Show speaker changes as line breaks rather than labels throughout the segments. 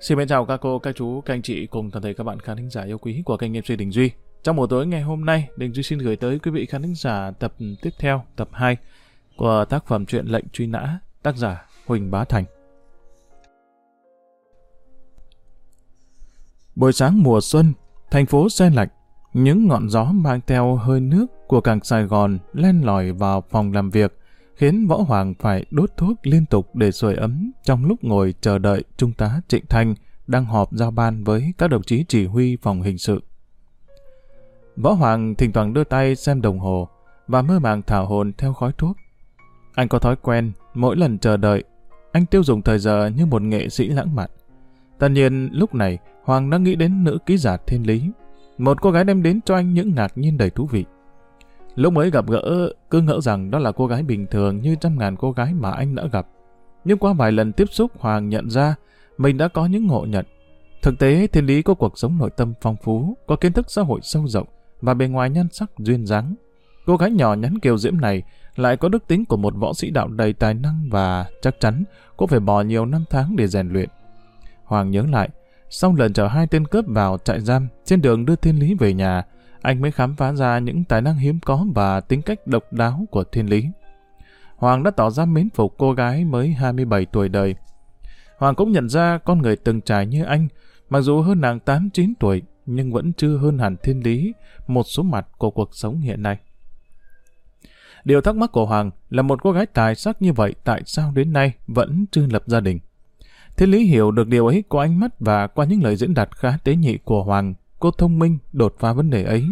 Xin chào các cô, các chú, các anh chị cùng toàn thể các bạn khán thính giả yêu quý của kênh MC Đình Duy. Trong buổi tối ngày hôm nay, Đình Duy xin gửi tới quý vị khán thính giả tập tiếp theo, tập 2 của tác phẩm truyện lệnh truy nã, tác giả Huỳnh Bá Thành. Buổi sáng mùa xuân, thành phố xe lạnh, những ngọn gió mang theo hơi nước của cảng Sài Gòn len lỏi vào phòng làm việc, khiến Võ Hoàng phải đốt thuốc liên tục để sưởi ấm trong lúc ngồi chờ đợi Trung tá Trịnh Thanh đang họp giao ban với các đồng chí chỉ huy phòng hình sự. Võ Hoàng thỉnh thoảng đưa tay xem đồng hồ và mơ màng thảo hồn theo khói thuốc. Anh có thói quen, mỗi lần chờ đợi, anh tiêu dùng thời giờ như một nghệ sĩ lãng mạn. Tất nhiên, lúc này, Hoàng đã nghĩ đến nữ ký giả thiên lý. Một cô gái đem đến cho anh những ngạc nhiên đầy thú vị. Lúc mới gặp gỡ, cứ ngỡ rằng đó là cô gái bình thường như trăm ngàn cô gái mà anh đã gặp. Nhưng qua vài lần tiếp xúc Hoàng nhận ra, mình đã có những ngộ nhận. Thực tế, thiên lý có cuộc sống nội tâm phong phú, có kiến thức xã hội sâu rộng và bề ngoài nhan sắc duyên dáng. Cô gái nhỏ nhắn kiều diễm này lại có đức tính của một võ sĩ đạo đầy tài năng và chắc chắn cô phải bỏ nhiều năm tháng để rèn luyện. Hoàng nhớ lại, sau lần chở hai tên cướp vào trại giam trên đường đưa thiên lý về nhà, anh mới khám phá ra những tài năng hiếm có và tính cách độc đáo của thiên lý. Hoàng đã tỏ ra mến phục cô gái mới 27 tuổi đời. Hoàng cũng nhận ra con người từng trải như anh, mặc dù hơn nàng 8-9 tuổi, nhưng vẫn chưa hơn hẳn thiên lý một số mặt của cuộc sống hiện nay. Điều thắc mắc của Hoàng là một cô gái tài sắc như vậy tại sao đến nay vẫn chưa lập gia đình. Thiên lý hiểu được điều ấy qua ánh mắt và qua những lời diễn đạt khá tế nhị của Hoàng cô thông minh đột phá vấn đề ấy.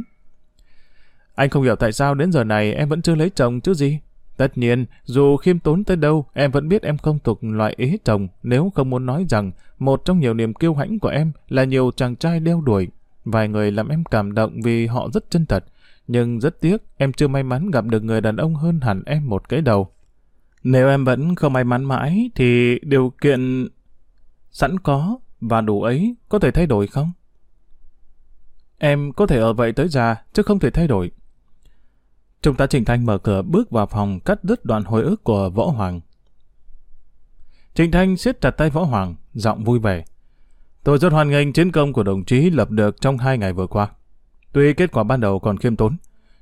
Anh không hiểu tại sao đến giờ này em vẫn chưa lấy chồng chứ gì. Tất nhiên, dù khiêm tốn tới đâu, em vẫn biết em không thuộc loại ý chồng nếu không muốn nói rằng một trong nhiều niềm kiêu hãnh của em là nhiều chàng trai đeo đuổi. Vài người làm em cảm động vì họ rất chân thật, nhưng rất tiếc em chưa may mắn gặp được người đàn ông hơn hẳn em một cái đầu. Nếu em vẫn không may mắn mãi thì điều kiện sẵn có và đủ ấy có thể thay đổi không? Em có thể ở vậy tới già, chứ không thể thay đổi. Chúng ta Trình Thanh mở cửa bước vào phòng cắt đứt đoạn hồi ức của Võ Hoàng. Trình Thanh siết chặt tay Võ Hoàng, giọng vui vẻ. Tôi rất hoan nghênh chiến công của đồng chí lập được trong hai ngày vừa qua. Tuy kết quả ban đầu còn khiêm tốn,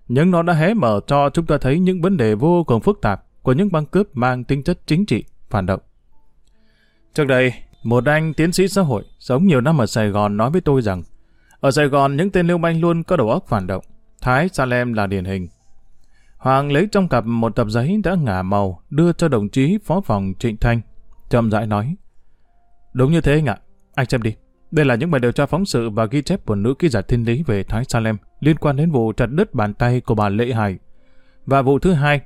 nhưng nó đã hé mở cho chúng ta thấy những vấn đề vô cùng phức tạp của những băng cướp mang tính chất chính trị, phản động. Trước đây, một anh tiến sĩ xã hội sống nhiều năm ở Sài Gòn nói với tôi rằng ở Sài Gòn, những tên lưu manh luôn có đầu óc phản động. Thái Salem là điển hình. Hoàng lấy trong cặp một tập giấy đã ngả màu, đưa cho đồng chí phó phòng Trịnh Thanh. Chậm rãi nói. Đúng như thế anh ạ. Anh xem đi. Đây là những bài điều tra phóng sự và ghi chép của nữ ký giả thiên lý về Thái Salem liên quan đến vụ chặt đứt bàn tay của bà Lệ Hải. Và vụ thứ hai,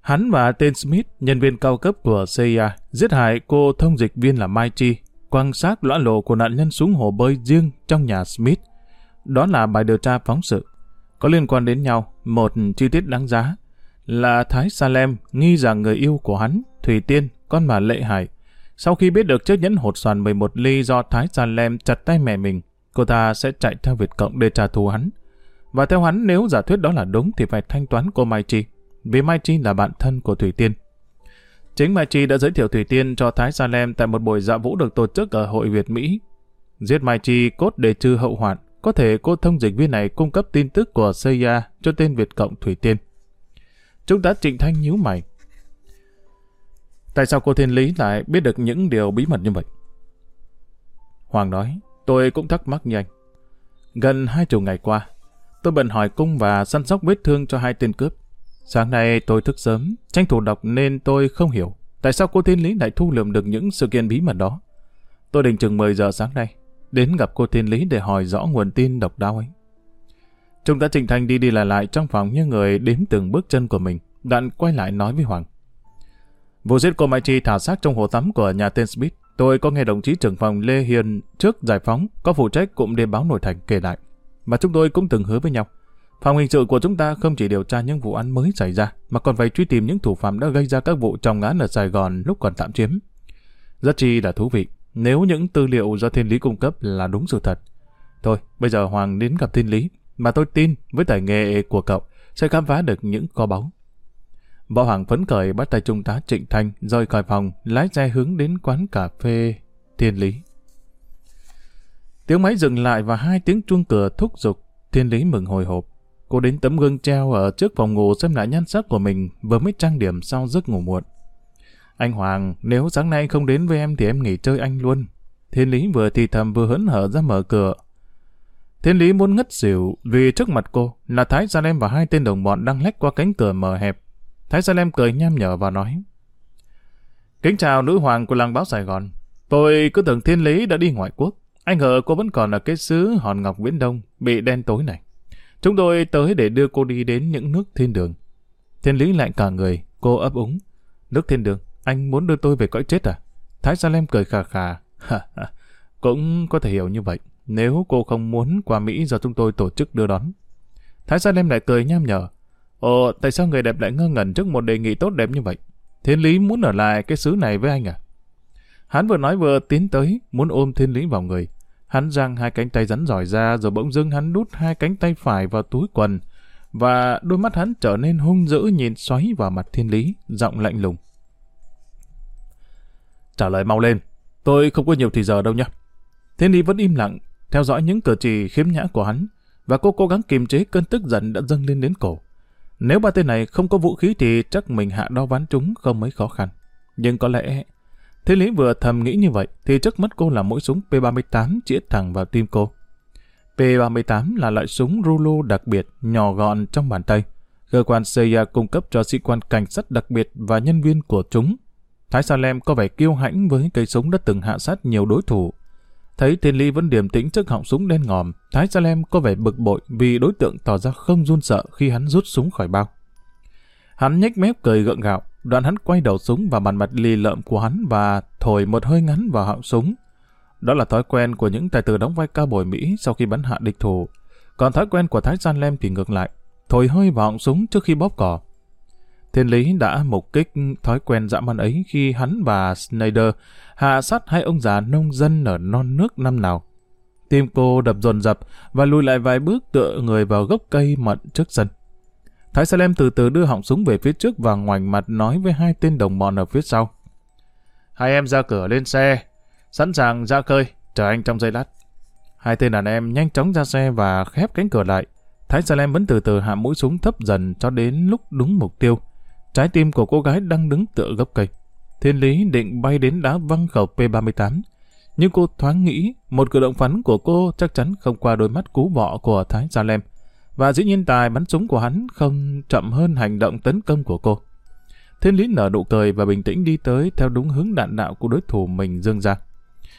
hắn và tên Smith, nhân viên cao cấp của CIA, giết hại cô thông dịch viên là Mai Chi quăng xác lõa lộ của nạn nhân xuống hồ bơi riêng trong nhà Smith. Đó là bài điều tra phóng sự. Có liên quan đến nhau, một chi tiết đáng giá là Thái Salem nghi rằng người yêu của hắn, Thủy Tiên, con bà Lệ Hải. Sau khi biết được chiếc nhẫn hột xoàn 11 ly do Thái Salem chặt tay mẹ mình, cô ta sẽ chạy theo Việt Cộng để trả thù hắn. Và theo hắn, nếu giả thuyết đó là đúng thì phải thanh toán cô Mai Chi, vì Mai Chi là bạn thân của Thủy Tiên. Chính Mai Chi đã giới thiệu Thủy Tiên cho Thái Sa Lem tại một buổi dạ vũ được tổ chức ở Hội Việt Mỹ. Giết Mai Chi cốt để trừ hậu hoạn, có thể cô thông dịch viên này cung cấp tin tức của Seiya cho tên Việt Cộng Thủy Tiên. Chúng ta trịnh thanh nhíu mày. Tại sao cô Thiên Lý lại biết được những điều bí mật như vậy? Hoàng nói, tôi cũng thắc mắc như anh. Gần hai chục ngày qua, tôi bận hỏi cung và săn sóc vết thương cho hai tên cướp. Sáng nay tôi thức sớm, tranh thủ đọc nên tôi không hiểu tại sao cô Thiên Lý lại thu lượm được những sự kiện bí mật đó. Tôi định chừng 10 giờ sáng nay, đến gặp cô Thiên Lý để hỏi rõ nguồn tin độc đáo ấy. Chúng ta Trịnh Thành đi đi lại lại trong phòng như người đếm từng bước chân của mình, đặn quay lại nói với Hoàng. Vụ giết cô Mai Chi thả xác trong hồ tắm của nhà tên Smith, tôi có nghe đồng chí trưởng phòng Lê Hiền trước giải phóng có phụ trách cụm đêm báo nội thành kể lại, mà chúng tôi cũng từng hứa với nhau Phòng hình sự của chúng ta không chỉ điều tra những vụ án mới xảy ra, mà còn phải truy tìm những thủ phạm đã gây ra các vụ trọng án ở Sài Gòn lúc còn tạm chiếm. Rất chi là thú vị, nếu những tư liệu do Thiên Lý cung cấp là đúng sự thật. Thôi, bây giờ Hoàng đến gặp Thiên Lý, mà tôi tin với tài nghệ của cậu sẽ khám phá được những kho báu. Võ Hoàng phấn khởi bắt tay trung tá Trịnh Thanh rời khỏi phòng, lái xe hướng đến quán cà phê Thiên Lý. Tiếng máy dừng lại và hai tiếng chuông cửa thúc giục, Thiên Lý mừng hồi hộp. Cô đến tấm gương treo ở trước phòng ngủ xem lại nhan sắc của mình vừa mới trang điểm sau giấc ngủ muộn. Anh Hoàng, nếu sáng nay không đến với em thì em nghỉ chơi anh luôn. Thiên Lý vừa thì thầm vừa hấn hở ra mở cửa. Thiên Lý muốn ngất xỉu vì trước mặt cô là Thái Gia Lem và hai tên đồng bọn đang lách qua cánh cửa mở hẹp. Thái Gia Lem cười nham nhở và nói. Kính chào nữ hoàng của làng báo Sài Gòn. Tôi cứ tưởng Thiên Lý đã đi ngoại quốc. Anh ngờ cô vẫn còn ở cái xứ hòn ngọc viễn đông bị đen tối này. Chúng tôi tới để đưa cô đi đến những nước thiên đường. Thiên lý lại cả người, cô ấp úng. Nước thiên đường, anh muốn đưa tôi về cõi chết à? Thái Salem cười khà khà. Cũng có thể hiểu như vậy, nếu cô không muốn qua Mỹ do chúng tôi tổ chức đưa đón. Thái Salem lại cười nham nhở. Ồ, tại sao người đẹp lại ngơ ngẩn trước một đề nghị tốt đẹp như vậy? Thiên lý muốn ở lại cái xứ này với anh à? Hắn vừa nói vừa tiến tới, muốn ôm thiên lý vào người. Hắn giang hai cánh tay rắn giỏi ra rồi bỗng dưng hắn đút hai cánh tay phải vào túi quần và đôi mắt hắn trở nên hung dữ nhìn xoáy vào mặt thiên lý, giọng lạnh lùng. Trả lời mau lên, tôi không có nhiều thời giờ đâu nhé. Thiên lý vẫn im lặng, theo dõi những cử chỉ khiếm nhã của hắn và cô cố gắng kiềm chế cơn tức giận đã dâng lên đến cổ. Nếu ba tên này không có vũ khí thì chắc mình hạ đo ván chúng không mấy khó khăn. Nhưng có lẽ Thế Lý vừa thầm nghĩ như vậy thì trước mắt cô là mũi súng P38 chĩa thẳng vào tim cô. P38 là loại súng rulo đặc biệt nhỏ gọn trong bàn tay. Cơ quan CIA cung cấp cho sĩ quan cảnh sát đặc biệt và nhân viên của chúng. Thái Salem có vẻ kiêu hãnh với cây súng đã từng hạ sát nhiều đối thủ. Thấy Thiên lý vẫn điềm tĩnh trước họng súng đen ngòm, Thái Salem có vẻ bực bội vì đối tượng tỏ ra không run sợ khi hắn rút súng khỏi bao. Hắn nhếch mép cười gượng gạo, Đoạn hắn quay đầu súng vào bàn mặt lì lợm của hắn và thổi một hơi ngắn vào họng súng. Đó là thói quen của những tài tử đóng vai cao bồi Mỹ sau khi bắn hạ địch thủ. Còn thói quen của Thái San Lem thì ngược lại, thổi hơi vào họng súng trước khi bóp cò. Thiên Lý đã mục kích thói quen dã man ấy khi hắn và Snyder hạ sát hai ông già nông dân ở non nước năm nào. Tim cô đập dồn dập và lùi lại vài bước tựa người vào gốc cây mận trước sân. Thái Salem từ từ đưa họng súng về phía trước và ngoảnh mặt nói với hai tên đồng bọn ở phía sau. Hai em ra cửa lên xe, sẵn sàng ra khơi, chờ anh trong giây lát. Hai tên đàn em nhanh chóng ra xe và khép cánh cửa lại. Thái Salem vẫn từ từ hạ mũi súng thấp dần cho đến lúc đúng mục tiêu. Trái tim của cô gái đang đứng tựa gốc cây. Thiên Lý định bay đến đá văng khẩu P-38. Nhưng cô thoáng nghĩ một cử động phắn của cô chắc chắn không qua đôi mắt cú bọ của Thái Salem. Lem và dĩ nhiên tài bắn súng của hắn không chậm hơn hành động tấn công của cô. Thiên Lý nở nụ cười và bình tĩnh đi tới theo đúng hướng đạn đạo của đối thủ mình dương ra.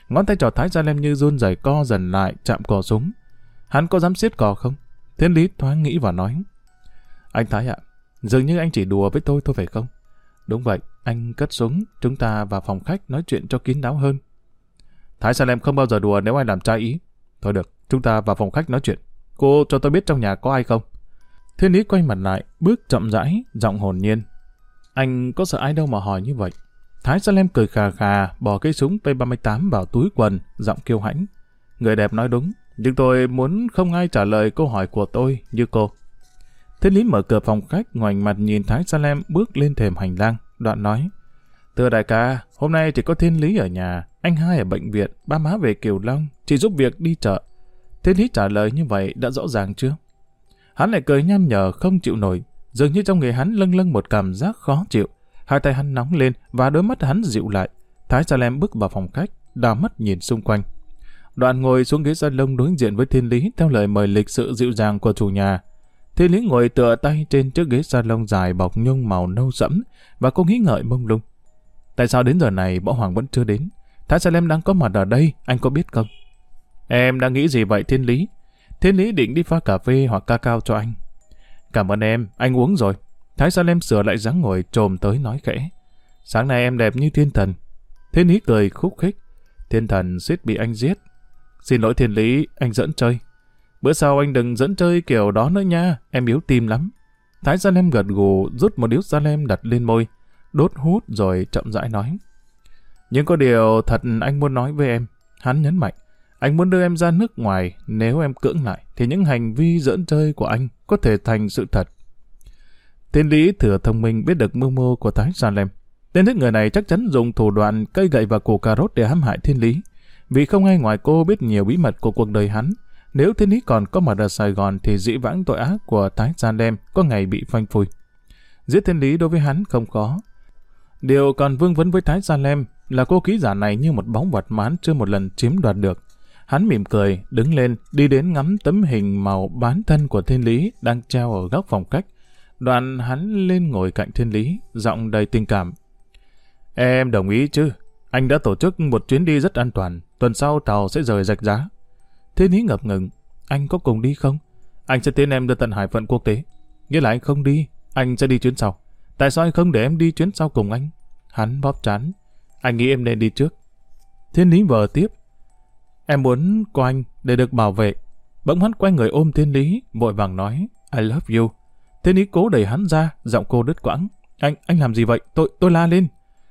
Ngón tay trò thái ra lem như run rẩy co dần lại chạm cò súng. Hắn có dám siết cò không? Thiên Lý thoáng nghĩ và nói. Anh Thái ạ, dường như anh chỉ đùa với tôi thôi phải không? Đúng vậy, anh cất súng, chúng ta vào phòng khách nói chuyện cho kín đáo hơn. Thái Salem không bao giờ đùa nếu ai làm trái ý. Thôi được, chúng ta vào phòng khách nói chuyện. Cô cho tôi biết trong nhà có ai không? Thiên lý quay mặt lại, bước chậm rãi, giọng hồn nhiên. Anh có sợ ai đâu mà hỏi như vậy. Thái Salem cười khà khà, bỏ cây súng P38 vào túi quần, giọng kiêu hãnh. Người đẹp nói đúng, nhưng tôi muốn không ai trả lời câu hỏi của tôi như cô. Thiên lý mở cửa phòng khách, ngoảnh mặt nhìn Thái Salem bước lên thềm hành lang, đoạn nói. Thưa đại ca, hôm nay chỉ có thiên lý ở nhà, anh hai ở bệnh viện, ba má về Kiều Long, chỉ giúp việc đi chợ, Thiên Hí trả lời như vậy đã rõ ràng chưa? Hắn lại cười nham nhở không chịu nổi, dường như trong người hắn lâng lâng một cảm giác khó chịu. Hai tay hắn nóng lên và đôi mắt hắn dịu lại. Thái Salem bước vào phòng khách, đào mắt nhìn xung quanh. Đoạn ngồi xuống ghế lông đối diện với Thiên Lý theo lời mời lịch sự dịu dàng của chủ nhà. Thiên Lý ngồi tựa tay trên chiếc ghế lông dài bọc nhung màu nâu sẫm và cô nghĩ ngợi mông lung. Tại sao đến giờ này Võ Hoàng vẫn chưa đến? Thái Salem đang có mặt ở đây, anh có biết không? Em đang nghĩ gì vậy Thiên Lý? Thiên Lý định đi pha cà phê hoặc ca cao cho anh. Cảm ơn em, anh uống rồi. Thái Sa Lem sửa lại dáng ngồi trồm tới nói khẽ. Sáng nay em đẹp như thiên thần. Thiên Lý cười khúc khích. Thiên thần suýt bị anh giết. Xin lỗi Thiên Lý, anh dẫn chơi. Bữa sau anh đừng dẫn chơi kiểu đó nữa nha, em yếu tim lắm. Thái Sa Lem gật gù rút một điếu Sa Lem đặt lên môi, đốt hút rồi chậm rãi nói. Nhưng có điều thật anh muốn nói với em, hắn nhấn mạnh. Anh muốn đưa em ra nước ngoài, nếu em cưỡng lại, thì những hành vi dẫn chơi của anh có thể thành sự thật. Thiên lý thừa thông minh biết được mưu mô của Thái Salem. Tên thức người này chắc chắn dùng thủ đoạn cây gậy và củ cà rốt để hãm hại thiên lý. Vì không ai ngoài cô biết nhiều bí mật của cuộc đời hắn. Nếu thiên lý còn có mặt ở Sài Gòn thì dĩ vãng tội ác của Thái Salem có ngày bị phanh phui. Giết thiên lý đối với hắn không có. Điều còn vương vấn với Thái Salem là cô ký giả này như một bóng vật mà hắn chưa một lần chiếm đoạt được. Hắn mỉm cười, đứng lên, đi đến ngắm tấm hình màu bán thân của thiên lý đang treo ở góc phòng khách. Đoạn hắn lên ngồi cạnh thiên lý, giọng đầy tình cảm. Em đồng ý chứ? Anh đã tổ chức một chuyến đi rất an toàn, tuần sau tàu sẽ rời rạch giá. Thiên lý ngập ngừng, anh có cùng đi không? Anh sẽ tiến em ra tận hải phận quốc tế. Nghĩa là anh không đi, anh sẽ đi chuyến sau. Tại sao anh không để em đi chuyến sau cùng anh? Hắn bóp chán. Anh nghĩ em nên đi trước. Thiên lý vờ tiếp, Em muốn có anh để được bảo vệ. Bỗng hắn quay người ôm Thiên Lý, vội vàng nói, I love you. Thiên Lý cố đẩy hắn ra, giọng cô đứt quãng. Anh, anh làm gì vậy? Tôi, tôi la lên.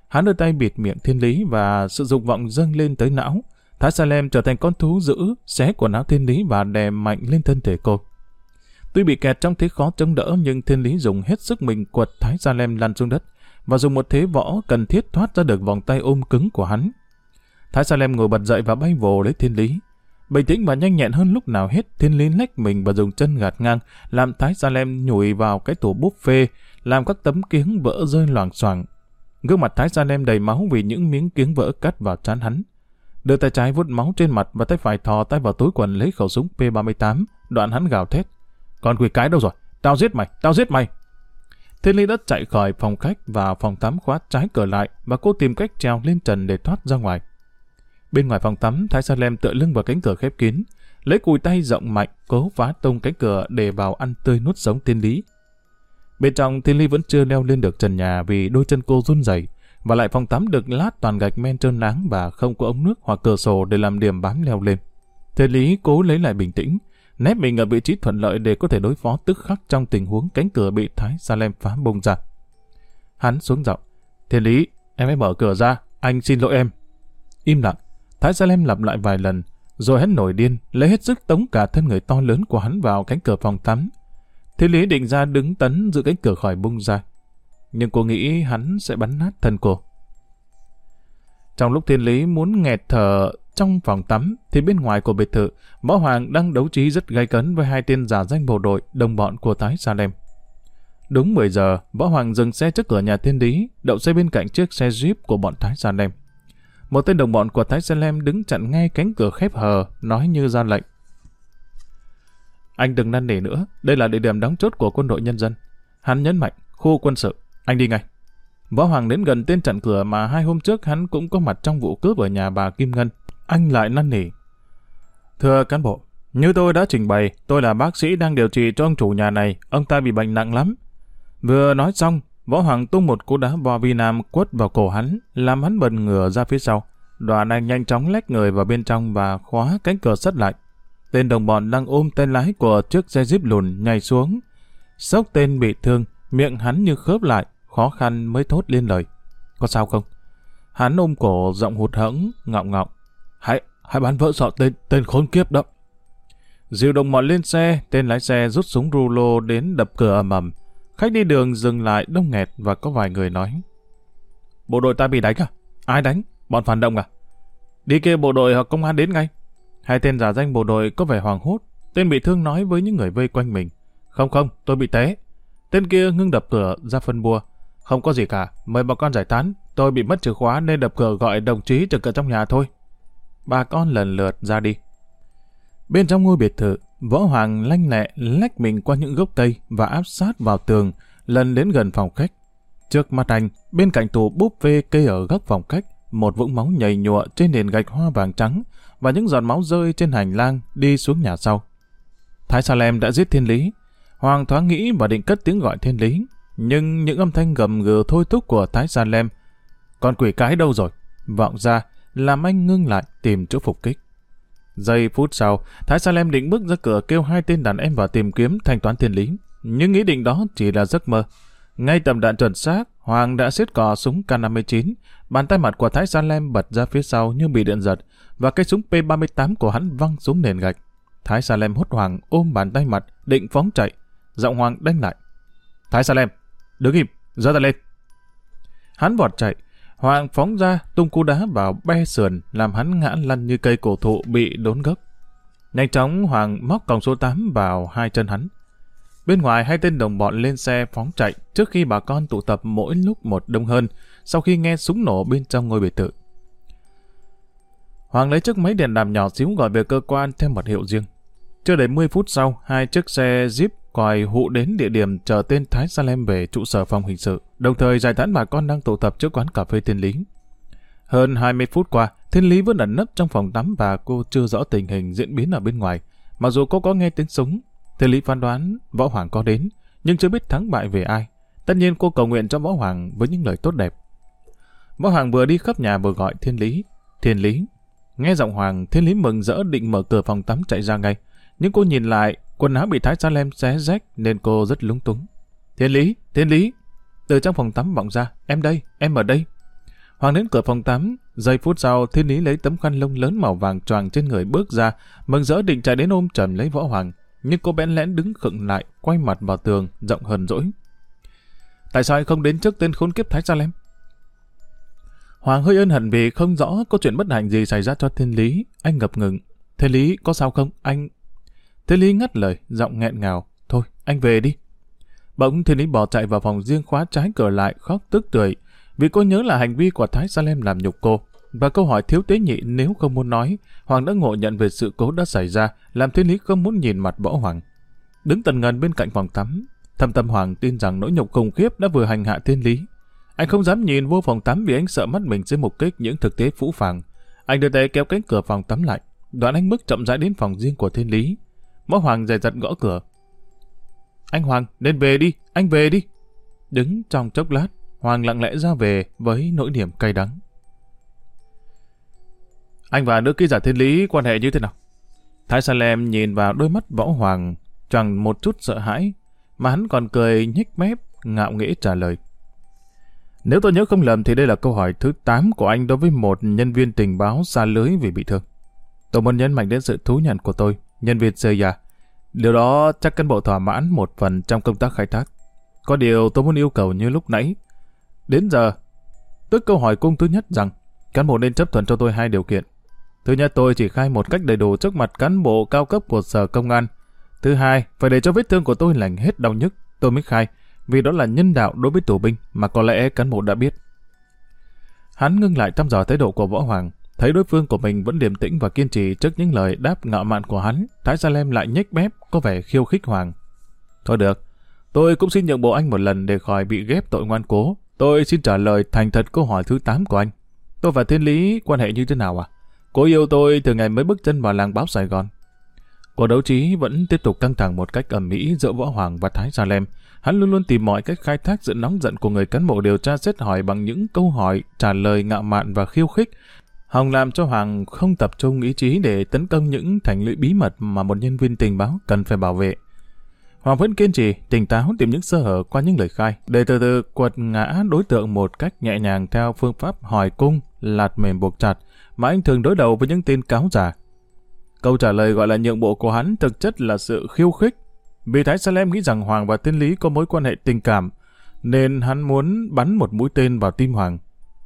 Hắn đưa tay bịt miệng Thiên Lý và sự dục vọng dâng lên tới não. Thái Salem trở thành con thú dữ, xé của não Thiên Lý và đè mạnh lên thân thể cô. Tuy bị kẹt trong thế khó chống đỡ nhưng Thiên Lý dùng hết sức mình quật Thái Salem lăn xuống đất và dùng một thế võ cần thiết thoát ra được vòng tay ôm cứng của hắn. Thái Salem ngồi bật dậy và bay vồ lấy thiên lý. Bình tĩnh và nhanh nhẹn hơn lúc nào hết, thiên lý lách mình và dùng chân gạt ngang, làm Thái Salem nhủi vào cái tủ buffet, làm các tấm kiếng vỡ rơi loảng xoảng. Gương mặt Thái Salem đầy máu vì những miếng kiếng vỡ cắt vào trán hắn. Đưa tay trái vuốt máu trên mặt và tay phải thò tay vào túi quần lấy khẩu súng P38, đoạn hắn gào thét. Còn quỷ cái đâu rồi? Tao giết mày, tao giết mày. Thiên Lý đã chạy khỏi phòng khách và phòng tắm khóa trái cửa lại và cô tìm cách trèo lên trần để thoát ra ngoài. Bên ngoài phòng tắm, Thái Sa Lem tựa lưng vào cánh cửa khép kín, lấy cùi tay rộng mạnh, cố phá tung cánh cửa để vào ăn tươi nuốt sống thiên lý. Bên trong thiên lý vẫn chưa leo lên được trần nhà vì đôi chân cô run rẩy và lại phòng tắm được lát toàn gạch men trơn láng và không có ống nước hoặc cửa sổ để làm điểm bám leo lên. Thiên lý cố lấy lại bình tĩnh, nép mình ở vị trí thuận lợi để có thể đối phó tức khắc trong tình huống cánh cửa bị Thái Sa Lem phá bung ra. Hắn xuống giọng, Thiên lý, em hãy mở cửa ra, anh xin lỗi em. Im lặng, Thái Sa Lem lặp lại vài lần, rồi hắn nổi điên, lấy hết sức tống cả thân người to lớn của hắn vào cánh cửa phòng tắm. Thiên Lý định ra đứng tấn giữ cánh cửa khỏi bung ra. Nhưng cô nghĩ hắn sẽ bắn nát thân cô. Trong lúc thiên lý muốn nghẹt thở trong phòng tắm, thì bên ngoài của biệt thự, Võ Hoàng đang đấu trí rất gay cấn với hai tên giả danh bộ đội, đồng bọn của Thái Salem. Đúng 10 giờ, Võ Hoàng dừng xe trước cửa nhà thiên lý, đậu xe bên cạnh chiếc xe Jeep của bọn Thái Salem. Một tên đồng bọn của Thái Sơn Lem đứng chặn ngay cánh cửa khép hờ, nói như ra lệnh. Anh đừng năn nỉ nữa, đây là địa điểm đóng chốt của quân đội nhân dân. Hắn nhấn mạnh, khu quân sự, anh đi ngay. Võ Hoàng đến gần tên chặn cửa mà hai hôm trước hắn cũng có mặt trong vụ cướp ở nhà bà Kim Ngân. Anh lại năn nỉ. Thưa cán bộ, như tôi đã trình bày, tôi là bác sĩ đang điều trị cho ông chủ nhà này, ông ta bị bệnh nặng lắm. Vừa nói xong, Võ Hoàng tung một cú đá bò vi nam quất vào cổ hắn, làm hắn bật ngửa ra phía sau. Đoàn anh nhanh chóng lách người vào bên trong và khóa cánh cửa sắt lại. Tên đồng bọn đang ôm tên lái của chiếc xe jeep lùn nhảy xuống. Sốc tên bị thương, miệng hắn như khớp lại, khó khăn mới thốt lên lời. Có sao không? Hắn ôm cổ giọng hụt hẫng, ngọng ngọng. Hãy, hãy bán vỡ sọ tên, tên khốn kiếp đó. Dìu đồng bọn lên xe, tên lái xe rút súng rulo đến đập cửa ầm ầm. Khách đi đường dừng lại đông nghẹt và có vài người nói. Bộ đội ta bị đánh à? Ai đánh? Bọn phản động à? Đi kêu bộ đội hoặc công an đến ngay. Hai tên giả danh bộ đội có vẻ hoàng hốt. Tên bị thương nói với những người vây quanh mình. Không không, tôi bị té. Tên kia ngưng đập cửa ra phân bua. Không có gì cả, mời bà con giải tán. Tôi bị mất chìa khóa nên đập cửa gọi đồng chí trực ở trong nhà thôi. Bà con lần lượt ra đi. Bên trong ngôi biệt thự, Võ Hoàng lanh lẹ lách mình qua những gốc cây và áp sát vào tường, lần đến gần phòng khách. Trước mặt anh, bên cạnh tủ búp vê kê ở góc phòng khách, một vũng máu nhầy nhụa trên nền gạch hoa vàng trắng và những giọt máu rơi trên hành lang đi xuống nhà sau. Thái Sa Salem đã giết thiên lý. Hoàng thoáng nghĩ và định cất tiếng gọi thiên lý. Nhưng những âm thanh gầm gừ thôi thúc của Thái Sa Salem Con quỷ cái đâu rồi? Vọng ra, làm anh ngưng lại tìm chỗ phục kích. Giây phút sau, Thái Salem định bước ra cửa kêu hai tên đàn em vào tìm kiếm thanh toán tiền lý. Nhưng ý định đó chỉ là giấc mơ. Ngay tầm đạn chuẩn xác, Hoàng đã xiết cò súng K-59, bàn tay mặt của Thái Salem bật ra phía sau như bị điện giật, và cây súng P-38 của hắn văng xuống nền gạch. Thái Salem hốt Hoàng ôm bàn tay mặt, định phóng chạy. Giọng Hoàng đánh lại. Thái Salem, đứng im, giơ tay lên. Hắn vọt chạy, Hoàng phóng ra, tung cú đá vào be sườn, làm hắn ngã lăn như cây cổ thụ bị đốn gốc. Nhanh chóng Hoàng móc còng số 8 vào hai chân hắn. Bên ngoài hai tên đồng bọn lên xe phóng chạy trước khi bà con tụ tập mỗi lúc một đông hơn sau khi nghe súng nổ bên trong ngôi biệt thự. Hoàng lấy chiếc máy điện đàm nhỏ xíu gọi về cơ quan theo mật hiệu riêng. Chưa đầy 10 phút sau, hai chiếc xe Jeep Quài hụ đến địa điểm chờ tên Thái Salem về trụ sở phòng hình sự, đồng thời giải tán bà con đang tụ tập trước quán cà phê Thiên Lý. Hơn 20 phút qua, Thiên Lý vẫn ẩn nấp trong phòng tắm và cô chưa rõ tình hình diễn biến ở bên ngoài. Mặc dù cô có nghe tiếng súng, Thiên Lý phán đoán Võ Hoàng có đến, nhưng chưa biết thắng bại về ai. Tất nhiên cô cầu nguyện cho Võ Hoàng với những lời tốt đẹp. Võ Hoàng vừa đi khắp nhà vừa gọi Thiên Lý. Thiên Lý. Nghe giọng Hoàng, Thiên Lý mừng rỡ định mở cửa phòng tắm chạy ra ngay. Nhưng cô nhìn lại Quần áo bị Thái Sa Lem xé rách nên cô rất lúng túng. Thiên Lý, Thiên Lý! Từ trong phòng tắm vọng ra, em đây, em ở đây. Hoàng đến cửa phòng tắm, giây phút sau Thiên Lý lấy tấm khăn lông lớn màu vàng choàng trên người bước ra, mừng rỡ định chạy đến ôm chầm lấy Võ Hoàng. Nhưng cô bẽn lẽn đứng khựng lại, quay mặt vào tường, rộng hờn dỗi. Tại sao anh không đến trước tên khốn kiếp Thái Sa Lem? Hoàng hơi ân hận vì không rõ có chuyện bất hạnh gì xảy ra cho Thiên Lý. Anh ngập ngừng. Thiên Lý, có sao không? Anh... Thế Lý ngắt lời, giọng nghẹn ngào. Thôi, anh về đi. Bỗng Thiên Lý bỏ chạy vào phòng riêng khóa trái cửa lại khóc tức tưởi vì cô nhớ là hành vi của Thái Salem làm nhục cô. Và câu hỏi thiếu tế nhị nếu không muốn nói, Hoàng đã ngộ nhận về sự cố đã xảy ra, làm Thiên Lý không muốn nhìn mặt bỏ Hoàng. Đứng tần ngần bên cạnh phòng tắm, thâm tâm Hoàng tin rằng nỗi nhục khủng khiếp đã vừa hành hạ Thiên Lý. Anh không dám nhìn vô phòng tắm vì anh sợ mắt mình sẽ mục kích những thực tế phũ phàng. Anh đưa tay kéo cánh cửa phòng tắm lại, đoạn anh bước chậm rãi đến phòng riêng của Thiên Lý. Mẫu Hoàng dè dặt gõ cửa. Anh Hoàng, nên về đi, anh về đi. Đứng trong chốc lát, Hoàng lặng lẽ ra về với nỗi niềm cay đắng. Anh và nữ ký giả thiên lý quan hệ như thế nào? Thái Salem nhìn vào đôi mắt võ hoàng, chẳng một chút sợ hãi, mà hắn còn cười nhếch mép, ngạo nghễ trả lời. Nếu tôi nhớ không lầm thì đây là câu hỏi thứ 8 của anh đối với một nhân viên tình báo xa lưới vì bị thương. Tôi muốn nhấn mạnh đến sự thú nhận của tôi nhân viên Seiya. Điều đó chắc cán bộ thỏa mãn một phần trong công tác khai thác. Có điều tôi muốn yêu cầu như lúc nãy. Đến giờ, tức câu hỏi cung thứ nhất rằng cán bộ nên chấp thuận cho tôi hai điều kiện. Thứ nhất tôi chỉ khai một cách đầy đủ trước mặt cán bộ cao cấp của sở công an. Thứ hai, phải để cho vết thương của tôi lành hết đau nhức, tôi mới khai, vì đó là nhân đạo đối với tù binh mà có lẽ cán bộ đã biết. Hắn ngưng lại thăm dò thái độ của Võ Hoàng, Thấy đối phương của mình vẫn điềm tĩnh và kiên trì trước những lời đáp ngạo mạn của hắn, Thái Sa Lem lại nhếch mép, có vẻ khiêu khích Hoàng. Thôi được, tôi cũng xin nhượng bộ anh một lần để khỏi bị ghép tội ngoan cố. Tôi xin trả lời thành thật câu hỏi thứ 8 của anh. Tôi và Thiên Lý quan hệ như thế nào à? Cô yêu tôi từ ngày mới bước chân vào làng báo Sài Gòn. Cuộc đấu trí vẫn tiếp tục căng thẳng một cách ẩm mỹ giữa Võ Hoàng và Thái Sa Lem. Hắn luôn luôn tìm mọi cách khai thác sự nóng giận của người cán bộ điều tra xét hỏi bằng những câu hỏi, trả lời ngạo mạn và khiêu khích, Hồng làm cho Hoàng không tập trung ý chí để tấn công những thành lũy bí mật mà một nhân viên tình báo cần phải bảo vệ. Hoàng vẫn kiên trì, tỉnh táo tìm những sơ hở qua những lời khai, để từ từ quật ngã đối tượng một cách nhẹ nhàng theo phương pháp hỏi cung, lạt mềm buộc chặt, mà anh thường đối đầu với những tin cáo giả. Câu trả lời gọi là nhượng bộ của hắn thực chất là sự khiêu khích. Vì Thái Salem nghĩ rằng Hoàng và Tiên Lý có mối quan hệ tình cảm, nên hắn muốn bắn một mũi tên vào tim Hoàng.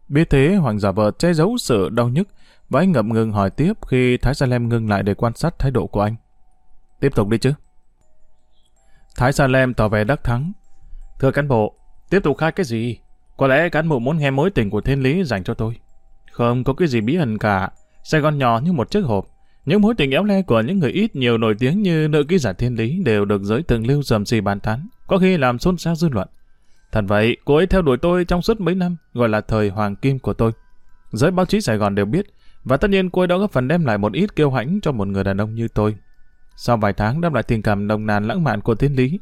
Biết thế, Hoàng giả vợ che giấu sự đau nhức và anh ngập ngừng hỏi tiếp khi Thái Sa Lem ngưng lại để quan sát thái độ của anh. Tiếp tục đi chứ. Thái Sa Lem tỏ vẻ đắc thắng. Thưa cán bộ, tiếp tục khai cái gì? Có lẽ cán bộ muốn nghe mối tình của thiên lý dành cho tôi. Không có cái gì bí ẩn cả. Sài Gòn nhỏ như một chiếc hộp. Những mối tình éo le của những người ít nhiều nổi tiếng như nữ ký giả thiên lý đều được giới thượng lưu dầm xì bàn tán, có khi làm xôn xao dư luận. Thật vậy, cô ấy theo đuổi tôi trong suốt mấy năm, gọi là thời hoàng kim của tôi. Giới báo chí Sài Gòn đều biết, và tất nhiên cô ấy đã góp phần đem lại một ít kiêu hãnh cho một người đàn ông như tôi. Sau vài tháng đáp lại tình cảm nồng nàn lãng mạn của tiến lý.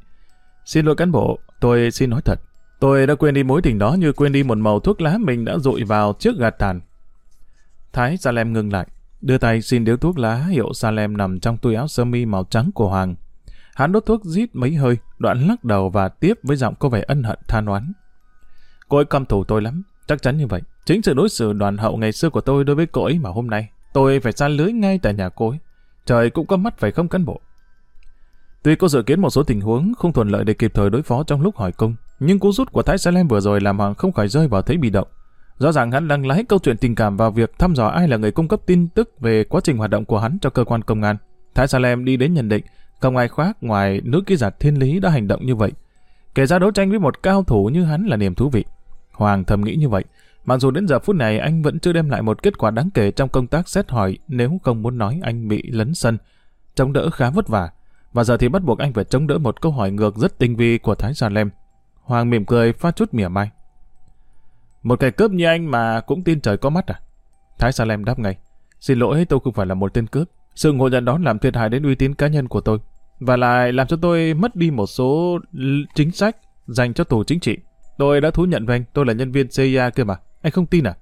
Xin lỗi cán bộ, tôi xin nói thật. Tôi đã quên đi mối tình đó như quên đi một màu thuốc lá mình đã rụi vào trước gạt tàn. Thái Salem ngừng lại, đưa tay xin điếu thuốc lá hiệu Salem nằm trong túi áo sơ mi màu trắng của Hoàng. Hắn đốt thuốc rít mấy hơi, đoạn lắc đầu và tiếp với giọng có vẻ ân hận than oán. Cô ấy căm thù tôi lắm, chắc chắn như vậy. Chính sự đối xử đoàn hậu ngày xưa của tôi đối với cô ấy mà hôm nay, tôi phải xa lưới ngay tại nhà cô ấy. Trời cũng có mắt phải không cán bộ. Tuy có dự kiến một số tình huống không thuận lợi để kịp thời đối phó trong lúc hỏi cung, nhưng cú rút của Thái Salem vừa rồi làm Hoàng không khỏi rơi vào thế bị động. Rõ ràng hắn đang lái câu chuyện tình cảm vào việc thăm dò ai là người cung cấp tin tức về quá trình hoạt động của hắn cho cơ quan công an. Thái Salem đi đến nhận định không ai khác ngoài nữ ký giả thiên lý đã hành động như vậy. Kể ra đấu tranh với một cao thủ như hắn là niềm thú vị. Hoàng thầm nghĩ như vậy. Mặc dù đến giờ phút này anh vẫn chưa đem lại một kết quả đáng kể trong công tác xét hỏi nếu không muốn nói anh bị lấn sân. Chống đỡ khá vất vả. Và giờ thì bắt buộc anh phải chống đỡ một câu hỏi ngược rất tinh vi của Thái Sa Lem. Hoàng mỉm cười phát chút mỉa mai. Một kẻ cướp như anh mà cũng tin trời có mắt à? Thái Sa Lem đáp ngay. Xin lỗi, tôi không phải là một tên cướp. Sự ngộ nhận đó làm thiệt hại đến uy tín cá nhân của tôi, và lại làm cho tôi mất đi một số chính sách dành cho tù chính trị. Tôi đã thú nhận với anh, tôi là nhân viên CIA kia mà. Anh không tin à?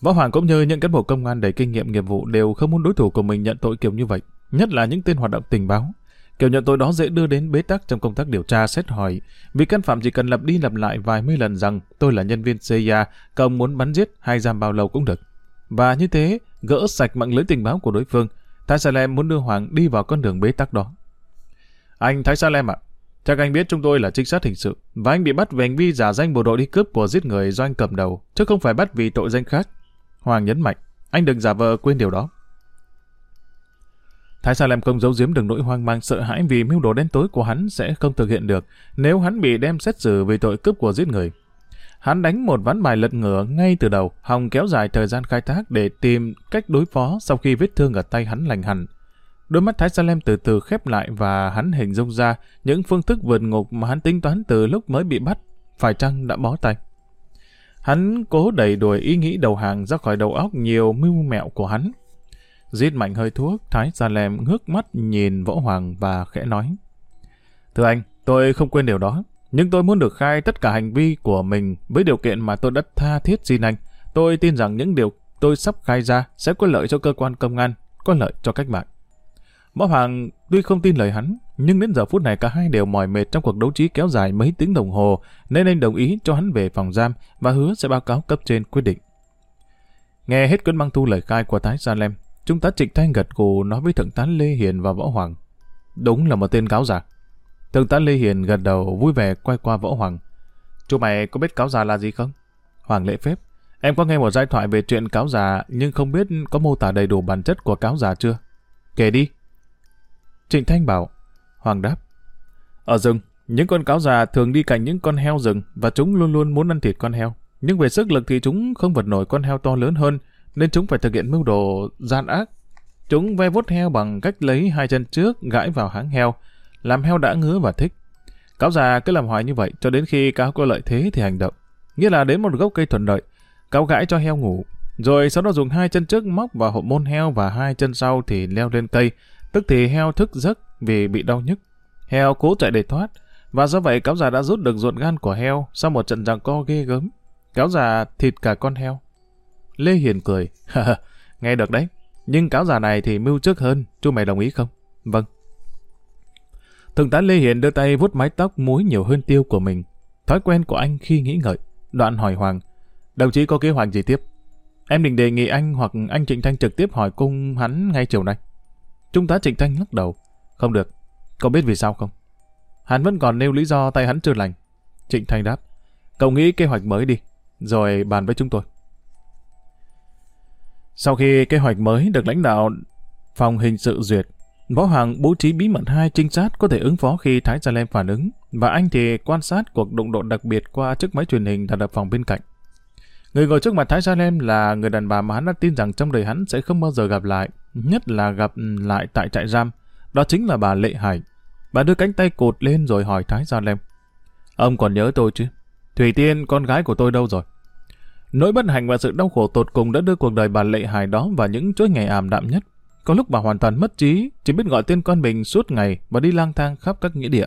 Võ Hoàng cũng như những cán bộ công an đầy kinh nghiệm nghiệp vụ đều không muốn đối thủ của mình nhận tội kiểu như vậy, nhất là những tên hoạt động tình báo. Kiểu nhận tội đó dễ đưa đến bế tắc trong công tác điều tra xét hỏi, vì căn phạm chỉ cần lặp đi lặp lại vài mươi lần rằng tôi là nhân viên CIA, công muốn bắn giết hay giam bao lâu cũng được. Và như thế, gỡ sạch mạng lưới tình báo của đối phương. Thái Sa Lem muốn đưa Hoàng đi vào con đường bế tắc đó. Anh Thái Sa Lem ạ, chắc anh biết chúng tôi là trinh sát hình sự và anh bị bắt về hành vi giả danh bộ đội đi cướp của giết người do anh cầm đầu, chứ không phải bắt vì tội danh khác. Hoàng nhấn mạnh, anh đừng giả vờ quên điều đó. Thái Sa Lem không giấu giếm được nỗi hoang mang sợ hãi vì mưu đồ đen tối của hắn sẽ không thực hiện được nếu hắn bị đem xét xử vì tội cướp của giết người. Hắn đánh một ván bài lật ngửa ngay từ đầu, hòng kéo dài thời gian khai thác để tìm cách đối phó sau khi vết thương ở tay hắn lành hẳn. Đôi mắt Thái Salem từ từ khép lại và hắn hình dung ra những phương thức vượt ngục mà hắn tính toán từ lúc mới bị bắt, phải chăng đã bó tay. Hắn cố đẩy đuổi ý nghĩ đầu hàng ra khỏi đầu óc nhiều mưu mẹo của hắn. Giết mạnh hơi thuốc, Thái Salem ngước mắt nhìn Võ Hoàng và khẽ nói. Thưa anh, tôi không quên điều đó. Nhưng tôi muốn được khai tất cả hành vi của mình với điều kiện mà tôi đã tha thiết xin anh. Tôi tin rằng những điều tôi sắp khai ra sẽ có lợi cho cơ quan công an, có lợi cho cách mạng. Võ Hoàng tuy không tin lời hắn, nhưng đến giờ phút này cả hai đều mỏi mệt trong cuộc đấu trí kéo dài mấy tiếng đồng hồ, nên anh đồng ý cho hắn về phòng giam và hứa sẽ báo cáo cấp trên quyết định. Nghe hết cơn băng thu lời khai của Thái Sa Lem, chúng ta Trịnh Thanh gật gù nói với Thượng tá Lê Hiền và Võ Hoàng. Đúng là một tên cáo giả. Thượng tá Lê Hiền gật đầu vui vẻ quay qua Võ Hoàng. Chú mày có biết cáo già là gì không? Hoàng lễ phép. Em có nghe một giai thoại về chuyện cáo già nhưng không biết có mô tả đầy đủ bản chất của cáo già chưa? Kể đi. Trịnh Thanh bảo. Hoàng đáp. Ở rừng, những con cáo già thường đi cạnh những con heo rừng và chúng luôn luôn muốn ăn thịt con heo. Nhưng về sức lực thì chúng không vật nổi con heo to lớn hơn nên chúng phải thực hiện mưu đồ gian ác. Chúng ve vuốt heo bằng cách lấy hai chân trước gãi vào háng heo làm heo đã ngứa và thích. Cáo già cứ làm hoài như vậy cho đến khi cáo có lợi thế thì hành động. Nghĩa là đến một gốc cây thuận lợi, cáo gãi cho heo ngủ, rồi sau đó dùng hai chân trước móc vào hộp môn heo và hai chân sau thì leo lên cây, tức thì heo thức giấc vì bị đau nhức. Heo cố chạy để thoát, và do vậy cáo già đã rút được ruột gan của heo sau một trận giằng co ghê gớm. Cáo già thịt cả con heo. Lê Hiền cười, nghe được đấy, nhưng cáo già này thì mưu trước hơn, chú mày đồng ý không? Vâng. Thượng tá Lê Hiền đưa tay vuốt mái tóc muối nhiều hơn tiêu của mình. Thói quen của anh khi nghĩ ngợi. Đoạn hỏi Hoàng. Đồng chí có kế hoạch gì tiếp? Em định đề nghị anh hoặc anh Trịnh Thanh trực tiếp hỏi cung hắn ngay chiều nay. Trung tá Trịnh Thanh lắc đầu. Không được. Có biết vì sao không? Hắn vẫn còn nêu lý do tay hắn chưa lành. Trịnh Thanh đáp. Cậu nghĩ kế hoạch mới đi. Rồi bàn với chúng tôi. Sau khi kế hoạch mới được lãnh đạo phòng hình sự duyệt, Võ Hoàng bố trí bí mật hai trinh sát có thể ứng phó khi Thái Gia Lem phản ứng, và anh thì quan sát cuộc đụng độ đặc biệt qua chiếc máy truyền hình đặt ở phòng bên cạnh. Người ngồi trước mặt Thái Gia Lem là người đàn bà mà hắn đã tin rằng trong đời hắn sẽ không bao giờ gặp lại, nhất là gặp lại tại trại giam. Đó chính là bà Lệ Hải. Bà đưa cánh tay cột lên rồi hỏi Thái Gia Lem. Ông còn nhớ tôi chứ? Thủy Tiên, con gái của tôi đâu rồi? Nỗi bất hạnh và sự đau khổ tột cùng đã đưa cuộc đời bà Lệ Hải đó vào những chuỗi ngày ảm đạm nhất. Có lúc bà hoàn toàn mất trí, chỉ biết gọi tên con mình suốt ngày và đi lang thang khắp các nghĩa địa.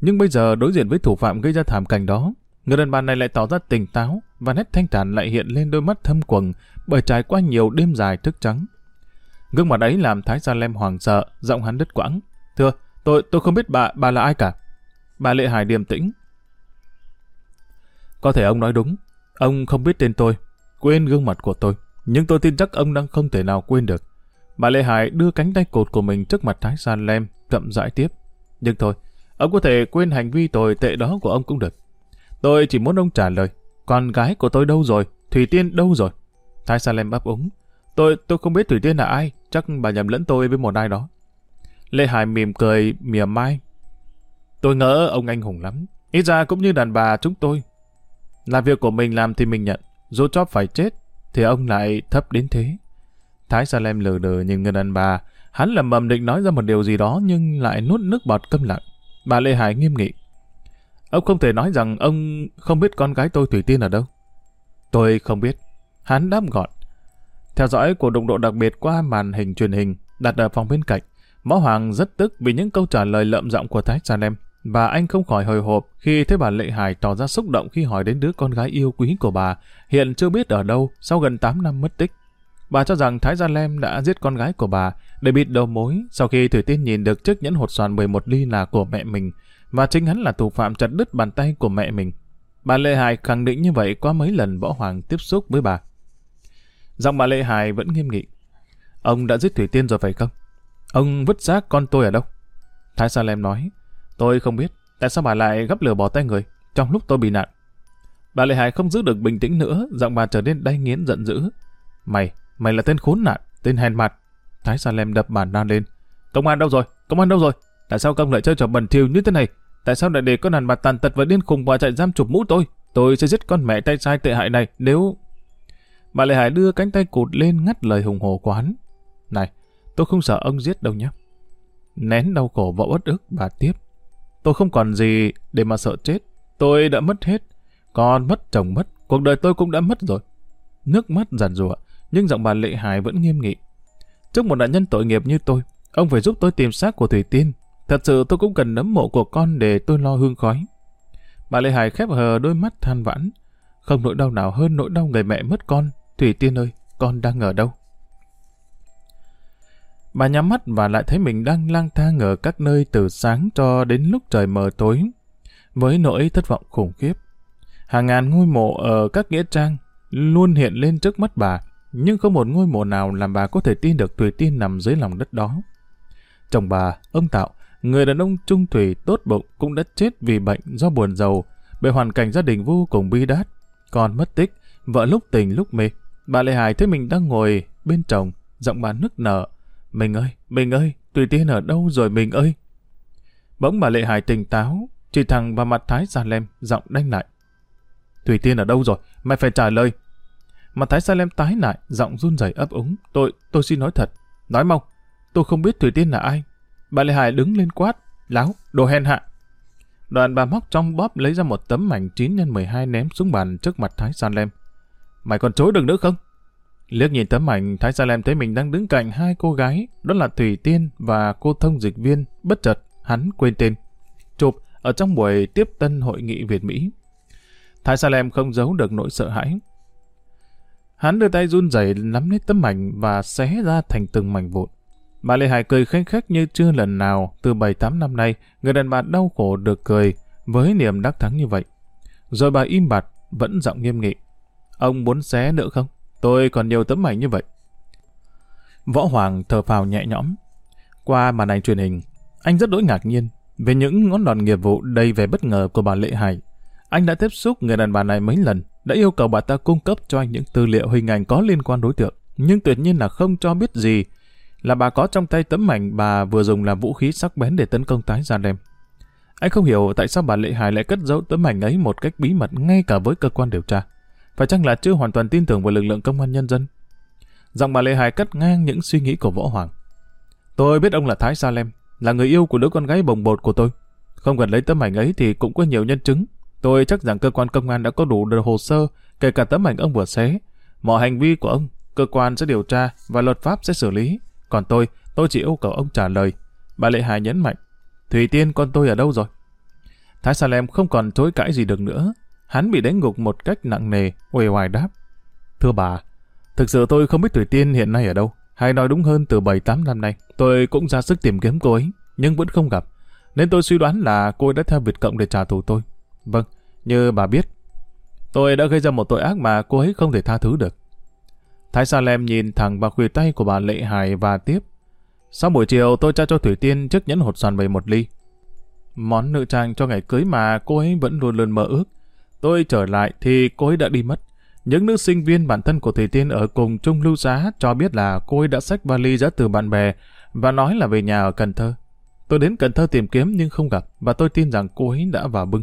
Nhưng bây giờ đối diện với thủ phạm gây ra thảm cảnh đó, người đàn bà này lại tỏ ra tỉnh táo và nét thanh thản lại hiện lên đôi mắt thâm quầng bởi trải qua nhiều đêm dài thức trắng. Gương mặt ấy làm Thái Sa Lem hoàng sợ, giọng hắn đứt quãng. Thưa, tôi tôi không biết bà bà là ai cả. Bà Lệ Hải điềm tĩnh. Có thể ông nói đúng, ông không biết tên tôi, quên gương mặt của tôi, nhưng tôi tin chắc ông đang không thể nào quên được. Bà Lê Hải đưa cánh tay cột của mình trước mặt Thái San Lem, chậm rãi tiếp. Nhưng thôi, ông có thể quên hành vi tồi tệ đó của ông cũng được. Tôi chỉ muốn ông trả lời, con gái của tôi đâu rồi, Thủy Tiên đâu rồi? Thái San Lem ấp úng. Tôi tôi không biết Thủy Tiên là ai, chắc bà nhầm lẫn tôi với một ai đó. Lê Hải mỉm cười, mỉa mai. Tôi ngỡ ông anh hùng lắm, ít ra cũng như đàn bà chúng tôi. Là việc của mình làm thì mình nhận, dù chóp phải chết, thì ông lại thấp đến thế. Thái Salem lờ đờ nhìn người đàn bà, hắn lầm bầm định nói ra một điều gì đó nhưng lại nuốt nước bọt câm lặng. Bà Lê Hải nghiêm nghị. Ông không thể nói rằng ông không biết con gái tôi Thủy Tiên ở đâu. Tôi không biết. Hắn đáp gọn. Theo dõi của đụng độ đặc biệt qua màn hình truyền hình đặt ở phòng bên cạnh, Võ Hoàng rất tức vì những câu trả lời lợm giọng của Thái Salem và anh không khỏi hồi hộp khi thấy bà Lệ Hải tỏ ra xúc động khi hỏi đến đứa con gái yêu quý của bà hiện chưa biết ở đâu sau gần 8 năm mất tích. Bà cho rằng Thái Gia Lem đã giết con gái của bà để bịt đầu mối sau khi Thủy Tiên nhìn được chiếc nhẫn hột xoàn 11 ly là của mẹ mình và chính hắn là thủ phạm chặt đứt bàn tay của mẹ mình. Bà Lê Hải khẳng định như vậy qua mấy lần Võ Hoàng tiếp xúc với bà. Giọng bà Lê Hải vẫn nghiêm nghị. Ông đã giết Thủy Tiên rồi phải không? Ông vứt xác con tôi ở đâu? Thái Sa Lem nói. Tôi không biết. Tại sao bà lại gấp lửa bỏ tay người trong lúc tôi bị nạn? Bà Lê Hải không giữ được bình tĩnh nữa, giọng bà trở nên đay nghiến giận dữ. Mày, Mày là tên khốn nạn, tên hèn mặt. Thái Sa Lem đập bàn đan lên. Công an đâu rồi? Công an đâu rồi? Tại sao công lại chơi trò bẩn thỉu như thế này? Tại sao lại để con đàn bà tàn tật và điên khùng vào trại giam chụp mũ tôi? Tôi sẽ giết con mẹ tay sai tệ hại này nếu... Bà lê Hải đưa cánh tay cụt lên ngắt lời hùng hồ của hắn. Này, tôi không sợ ông giết đâu nhé. Nén đau khổ và bất ức bà tiếp. Tôi không còn gì để mà sợ chết. Tôi đã mất hết. Con mất chồng mất. Cuộc đời tôi cũng đã mất rồi. Nước mắt giàn rụa nhưng giọng bà Lệ Hải vẫn nghiêm nghị. Trước một nạn nhân tội nghiệp như tôi, ông phải giúp tôi tìm xác của Thủy Tiên. Thật sự tôi cũng cần nấm mộ của con để tôi lo hương khói. Bà lệ Hải khép hờ đôi mắt than vãn. Không nỗi đau nào hơn nỗi đau người mẹ mất con. Thủy Tiên ơi, con đang ở đâu? Bà nhắm mắt và lại thấy mình đang lang thang ở các nơi từ sáng cho đến lúc trời mờ tối. Với nỗi thất vọng khủng khiếp. Hàng ngàn ngôi mộ ở các nghĩa trang luôn hiện lên trước mắt bà nhưng không một ngôi mộ nào làm bà có thể tin được Thủy Tiên nằm dưới lòng đất đó. Chồng bà, ông Tạo, người đàn ông trung thủy tốt bụng cũng đã chết vì bệnh do buồn giàu, bởi hoàn cảnh gia đình vô cùng bi đát. còn mất tích, vợ lúc tình lúc mê. Bà Lê Hải thấy mình đang ngồi bên chồng, giọng bà nức nở. Mình ơi, mình ơi, Thủy Tiên ở đâu rồi mình ơi? Bỗng bà Lệ Hải tỉnh táo, chỉ thẳng vào mặt Thái Sa Lem, giọng đanh lại. Thủy Tiên ở đâu rồi? Mày phải trả lời, mà Thái Sa Lem tái lại, giọng run rẩy ấp úng. Tôi, tôi xin nói thật. Nói mau, tôi không biết Thủy Tiên là ai. Bà Lê Hải đứng lên quát. Láo, đồ hèn hạ. Đoàn bà móc trong bóp lấy ra một tấm mảnh 9 x 12 ném xuống bàn trước mặt Thái Sa Lem. Mày còn chối được nữa không? Liếc nhìn tấm ảnh, Thái Sa Lem thấy mình đang đứng cạnh hai cô gái, đó là Thủy Tiên và cô thông dịch viên, bất chợt hắn quên tên. Chụp ở trong buổi tiếp tân hội nghị Việt Mỹ. Thái Sa Lem không giấu được nỗi sợ hãi, Hắn đưa tay run rẩy nắm lấy tấm ảnh và xé ra thành từng mảnh vụn. Bà Lê Hải cười khanh khách như chưa lần nào từ 7-8 năm nay, người đàn bà đau khổ được cười với niềm đắc thắng như vậy. Rồi bà im bặt, vẫn giọng nghiêm nghị. Ông muốn xé nữa không? Tôi còn nhiều tấm ảnh như vậy. Võ Hoàng thở phào nhẹ nhõm. Qua màn ảnh truyền hình, anh rất đỗi ngạc nhiên về những ngón đòn nghiệp vụ đầy vẻ bất ngờ của bà Lệ Hải. Anh đã tiếp xúc người đàn bà này mấy lần, đã yêu cầu bà ta cung cấp cho anh những tư liệu hình ảnh có liên quan đối tượng, nhưng tuyệt nhiên là không cho biết gì. Là bà có trong tay tấm ảnh bà vừa dùng làm vũ khí sắc bén để tấn công tái gia đêm. Anh không hiểu tại sao bà Lệ Hải lại cất giấu tấm ảnh ấy một cách bí mật ngay cả với cơ quan điều tra. Phải chăng là chưa hoàn toàn tin tưởng vào lực lượng công an nhân dân? Giọng bà Lệ Hải cắt ngang những suy nghĩ của Võ Hoàng. Tôi biết ông là Thái Sa Lem, là người yêu của đứa con gái bồng bột của tôi. Không cần lấy tấm ảnh ấy thì cũng có nhiều nhân chứng. Tôi chắc rằng cơ quan công an đã có đủ được hồ sơ, kể cả tấm ảnh ông vừa xé. Mọi hành vi của ông, cơ quan sẽ điều tra và luật pháp sẽ xử lý. Còn tôi, tôi chỉ yêu cầu ông trả lời. Bà Lệ Hà nhấn mạnh, Thủy Tiên con tôi ở đâu rồi? Thái Salem không còn chối cãi gì được nữa. Hắn bị đánh ngục một cách nặng nề, uể hoài đáp. Thưa bà, thực sự tôi không biết Thủy Tiên hiện nay ở đâu. Hay nói đúng hơn từ 7-8 năm nay, tôi cũng ra sức tìm kiếm cô ấy, nhưng vẫn không gặp. Nên tôi suy đoán là cô ấy đã theo Việt Cộng để trả thù tôi. Vâng, như bà biết, tôi đã gây ra một tội ác mà cô ấy không thể tha thứ được. Thái Salem nhìn thẳng vào khuỷu tay của bà Lệ Hải và tiếp. Sau buổi chiều tôi trao cho Thủy Tiên chiếc nhẫn hột xoàn về một ly. Món nữ trang cho ngày cưới mà cô ấy vẫn luôn luôn mơ ước. Tôi trở lại thì cô ấy đã đi mất. Những nữ sinh viên bản thân của Thủy Tiên ở cùng Trung Lưu Giá cho biết là cô ấy đã xách vali ra từ bạn bè và nói là về nhà ở Cần Thơ. Tôi đến Cần Thơ tìm kiếm nhưng không gặp và tôi tin rằng cô ấy đã vào bưng.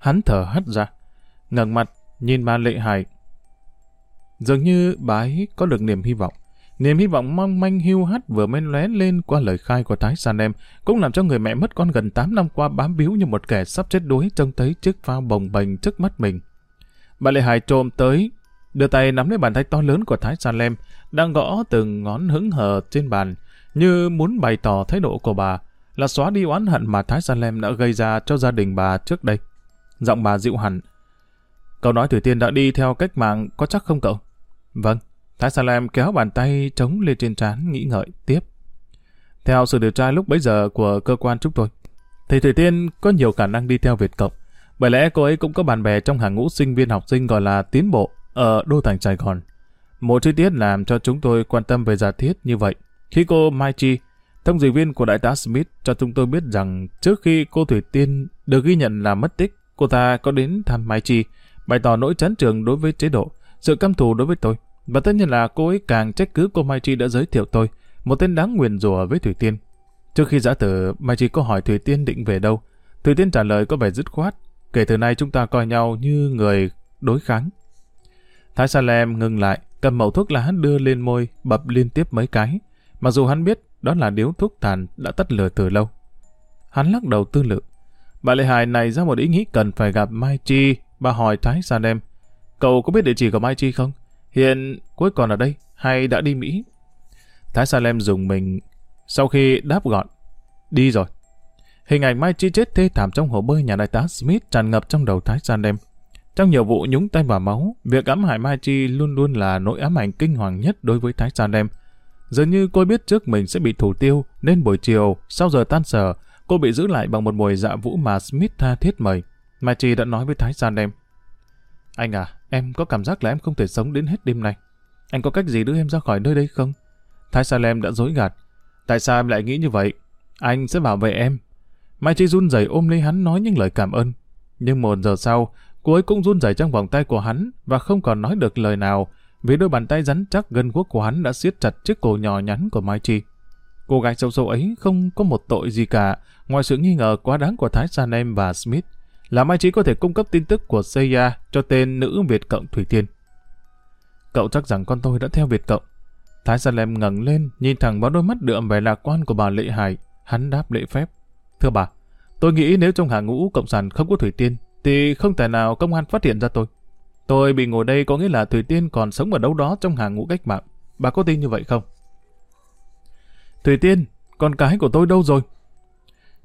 Hắn thở hắt ra, ngẩng mặt nhìn bà Lệ Hải. Dường như bà ấy có được niềm hy vọng. Niềm hy vọng mong manh hưu hắt vừa mới lóe lên qua lời khai của Thái San Em cũng làm cho người mẹ mất con gần 8 năm qua bám víu như một kẻ sắp chết đuối trông thấy chiếc phao bồng bềnh trước mắt mình. Bà Lệ Hải trộm tới, đưa tay nắm lấy bàn tay to lớn của Thái San Lem, đang gõ từng ngón hứng hờ trên bàn, như muốn bày tỏ thái độ của bà là xóa đi oán hận mà Thái San Lem đã gây ra cho gia đình bà trước đây giọng bà dịu hẳn. Cậu nói Thủy Tiên đã đi theo cách mạng có chắc không cậu? Vâng. Thái Salem kéo bàn tay chống lên trên trán nghĩ ngợi tiếp. Theo sự điều tra lúc bấy giờ của cơ quan chúng tôi, thì Thủy Tiên có nhiều khả năng đi theo Việt Cộng. Bởi lẽ cô ấy cũng có bạn bè trong hàng ngũ sinh viên học sinh gọi là tiến bộ ở Đô Thành Sài Gòn. Một chi tiết làm cho chúng tôi quan tâm về giả thiết như vậy. Khi cô Mai Chi, thông dịch viên của đại tá Smith cho chúng tôi biết rằng trước khi cô Thủy Tiên được ghi nhận là mất tích, Cô ta có đến thăm Mai Chi, bày tỏ nỗi chán trường đối với chế độ, sự căm thù đối với tôi. Và tất nhiên là cô ấy càng trách cứ cô Mai Chi đã giới thiệu tôi, một tên đáng nguyền rủa với Thủy Tiên. Trước khi giã tử, Mai Chi có hỏi Thủy Tiên định về đâu. Thủy Tiên trả lời có vẻ dứt khoát. Kể từ nay chúng ta coi nhau như người đối kháng. Thái Salem ngừng lại, cầm mẩu thuốc lá đưa lên môi, bập liên tiếp mấy cái. Mặc dù hắn biết đó là điếu thuốc tàn đã tắt lửa từ lâu. Hắn lắc đầu tư lự. Bà Lê Hải này ra một ý nghĩ cần phải gặp Mai Chi, bà hỏi Thái Sàn em. Cậu có biết địa chỉ của Mai Chi không? Hiện cuối còn ở đây hay đã đi Mỹ? Thái Salem dùng mình sau khi đáp gọn. Đi rồi. Hình ảnh Mai Chi chết thê thảm trong hồ bơi nhà đại tá Smith tràn ngập trong đầu Thái Salem. Trong nhiều vụ nhúng tay vào máu, việc ám hại Mai Chi luôn luôn là nỗi ám ảnh kinh hoàng nhất đối với Thái Salem. Dường như cô biết trước mình sẽ bị thủ tiêu nên buổi chiều sau giờ tan sở, Cô bị giữ lại bằng một mùi dạ vũ mà Smith tha thiết mời. Mai Chi đã nói với Thái San em. Anh à, em có cảm giác là em không thể sống đến hết đêm nay. Anh có cách gì đưa em ra khỏi nơi đây không? Thái San em đã dối gạt. Tại sao em lại nghĩ như vậy? Anh sẽ bảo vệ em. Mai Chi run rẩy ôm lấy hắn nói những lời cảm ơn. Nhưng một giờ sau, cô ấy cũng run rẩy trong vòng tay của hắn và không còn nói được lời nào vì đôi bàn tay rắn chắc gân guốc của hắn đã siết chặt chiếc cổ nhỏ nhắn của Mai Chi. Cô gái xấu xấu ấy không có một tội gì cả, Ngoài sự nghi ngờ quá đáng của Thái Sanem và Smith, là mai trí có thể cung cấp tin tức của Seiya cho tên nữ Việt Cộng Thủy Tiên. Cậu chắc rằng con tôi đã theo Việt Cộng. Thái Salem ngẩng lên, nhìn thẳng vào đôi mắt đượm vẻ lạc quan của bà Lệ Hải. Hắn đáp lễ phép. Thưa bà, tôi nghĩ nếu trong hàng ngũ Cộng sản không có Thủy Tiên, thì không thể nào công an phát hiện ra tôi. Tôi bị ngồi đây có nghĩa là Thủy Tiên còn sống ở đâu đó trong hàng ngũ cách mạng. Bà có tin như vậy không? Thủy Tiên, con cái của tôi đâu rồi?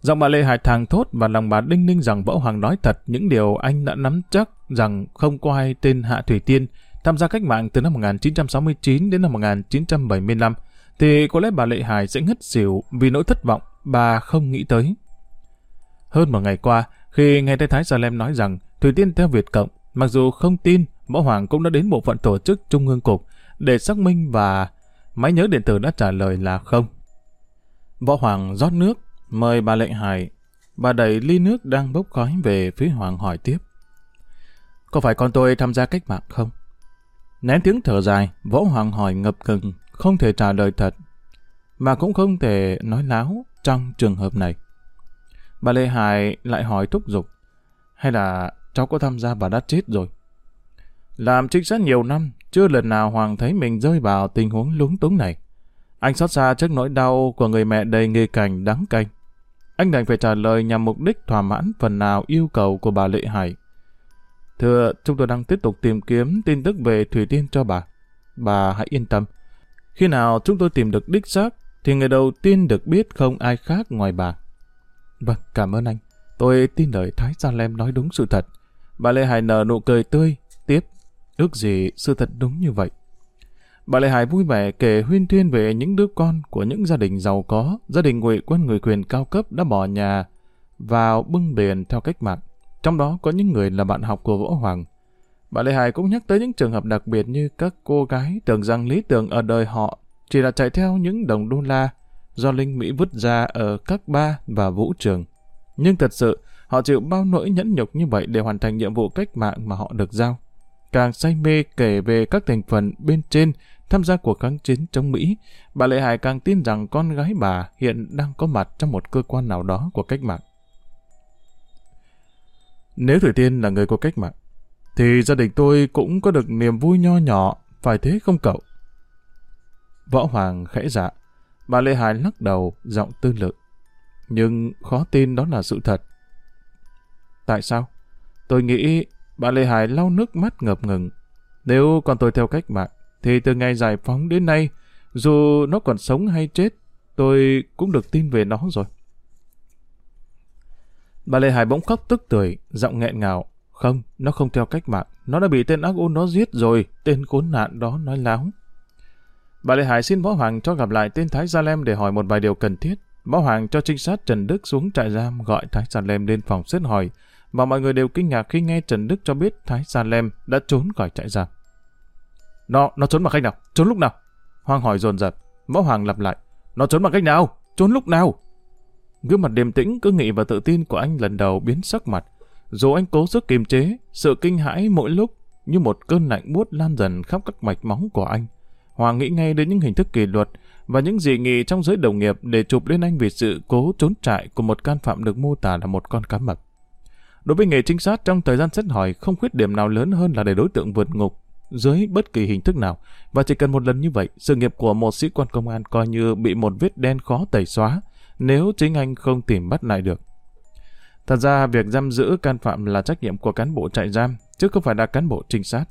Giọng bà Lê Hải thàng thốt và lòng bà đinh ninh rằng Võ Hoàng nói thật những điều anh đã nắm chắc rằng không có ai tên Hạ Thủy Tiên tham gia cách mạng từ năm 1969 đến năm 1975, thì có lẽ bà Lệ Hải sẽ ngất xỉu vì nỗi thất vọng bà không nghĩ tới. Hơn một ngày qua, khi nghe Thái Thái Salem nói rằng Thủy Tiên theo Việt Cộng, mặc dù không tin, Võ Hoàng cũng đã đến bộ phận tổ chức Trung ương Cục để xác minh và máy nhớ điện tử đã trả lời là không. Võ Hoàng rót nước, Mời bà lệnh hải. Bà đẩy ly nước đang bốc khói về phía Hoàng hỏi tiếp. Có phải con tôi tham gia cách mạng không? Nén tiếng thở dài, võ Hoàng hỏi ngập ngừng, không thể trả lời thật, mà cũng không thể nói láo trong trường hợp này. Bà Lê Hải lại hỏi thúc giục, hay là cháu có tham gia bà đã chết rồi? Làm trinh sát nhiều năm, chưa lần nào Hoàng thấy mình rơi vào tình huống lúng túng này. Anh xót xa trước nỗi đau của người mẹ đầy nghề cảnh đắng canh. Anh đành phải trả lời nhằm mục đích thỏa mãn phần nào yêu cầu của bà Lệ Hải. Thưa, chúng tôi đang tiếp tục tìm kiếm tin tức về Thủy Tiên cho bà. Bà hãy yên tâm. Khi nào chúng tôi tìm được đích xác, thì người đầu tiên được biết không ai khác ngoài bà. Vâng, cảm ơn anh. Tôi tin lời Thái Gia Lem nói đúng sự thật. Bà Lê Hải nở nụ cười tươi, tiếp. Ước gì sự thật đúng như vậy. Bà Lê Hải vui vẻ kể huyên thuyên về những đứa con của những gia đình giàu có, gia đình ngụy quân người quyền cao cấp đã bỏ nhà vào bưng biển theo cách mạng. Trong đó có những người là bạn học của Võ Hoàng. Bà Lê Hải cũng nhắc tới những trường hợp đặc biệt như các cô gái tưởng rằng lý tưởng ở đời họ chỉ là chạy theo những đồng đô la do Linh Mỹ vứt ra ở các ba và vũ trường. Nhưng thật sự, họ chịu bao nỗi nhẫn nhục như vậy để hoàn thành nhiệm vụ cách mạng mà họ được giao. Càng say mê kể về các thành phần bên trên tham gia cuộc kháng chiến chống Mỹ, bà Lệ Hải càng tin rằng con gái bà hiện đang có mặt trong một cơ quan nào đó của cách mạng. Nếu Thủy Tiên là người của cách mạng, thì gia đình tôi cũng có được niềm vui nho nhỏ, phải thế không cậu? Võ Hoàng khẽ dạ, bà Lê Hải lắc đầu, giọng tư lực. Nhưng khó tin đó là sự thật. Tại sao? Tôi nghĩ bà Lê Hải lau nước mắt ngập ngừng. Nếu con tôi theo cách mạng, thì từ ngày giải phóng đến nay, dù nó còn sống hay chết, tôi cũng được tin về nó rồi. Bà Lê Hải bỗng khóc tức tuổi giọng nghẹn ngào. Không, nó không theo cách mạng. Nó đã bị tên ác ôn đó giết rồi, tên khốn nạn đó nói láo. Bà Lê Hải xin Võ Hoàng cho gặp lại tên Thái Gia Lem để hỏi một vài điều cần thiết. Võ Hoàng cho trinh sát Trần Đức xuống trại giam gọi Thái Gia Lem lên phòng xét hỏi, và mọi người đều kinh ngạc khi nghe Trần Đức cho biết Thái Gia Lem đã trốn khỏi trại giam. Nó, nó trốn bằng cách nào? Trốn lúc nào? Hoàng hỏi dồn dập. Võ Hoàng lặp lại. Nó trốn bằng cách nào? Trốn lúc nào? Gương mặt điềm tĩnh, cứ nghị và tự tin của anh lần đầu biến sắc mặt. Dù anh cố sức kiềm chế, sự kinh hãi mỗi lúc như một cơn lạnh buốt lan dần khắp các mạch máu của anh. Hoàng nghĩ ngay đến những hình thức kỷ luật và những dị nghị trong giới đồng nghiệp để chụp lên anh vì sự cố trốn trại của một can phạm được mô tả là một con cá mập. Đối với nghề trinh sát trong thời gian xét hỏi không khuyết điểm nào lớn hơn là để đối tượng vượt ngục dưới bất kỳ hình thức nào, và chỉ cần một lần như vậy, sự nghiệp của một sĩ quan công an coi như bị một vết đen khó tẩy xóa, nếu chính anh không tìm bắt lại được. Thật ra, việc giam giữ can phạm là trách nhiệm của cán bộ trại giam, chứ không phải là cán bộ trinh sát.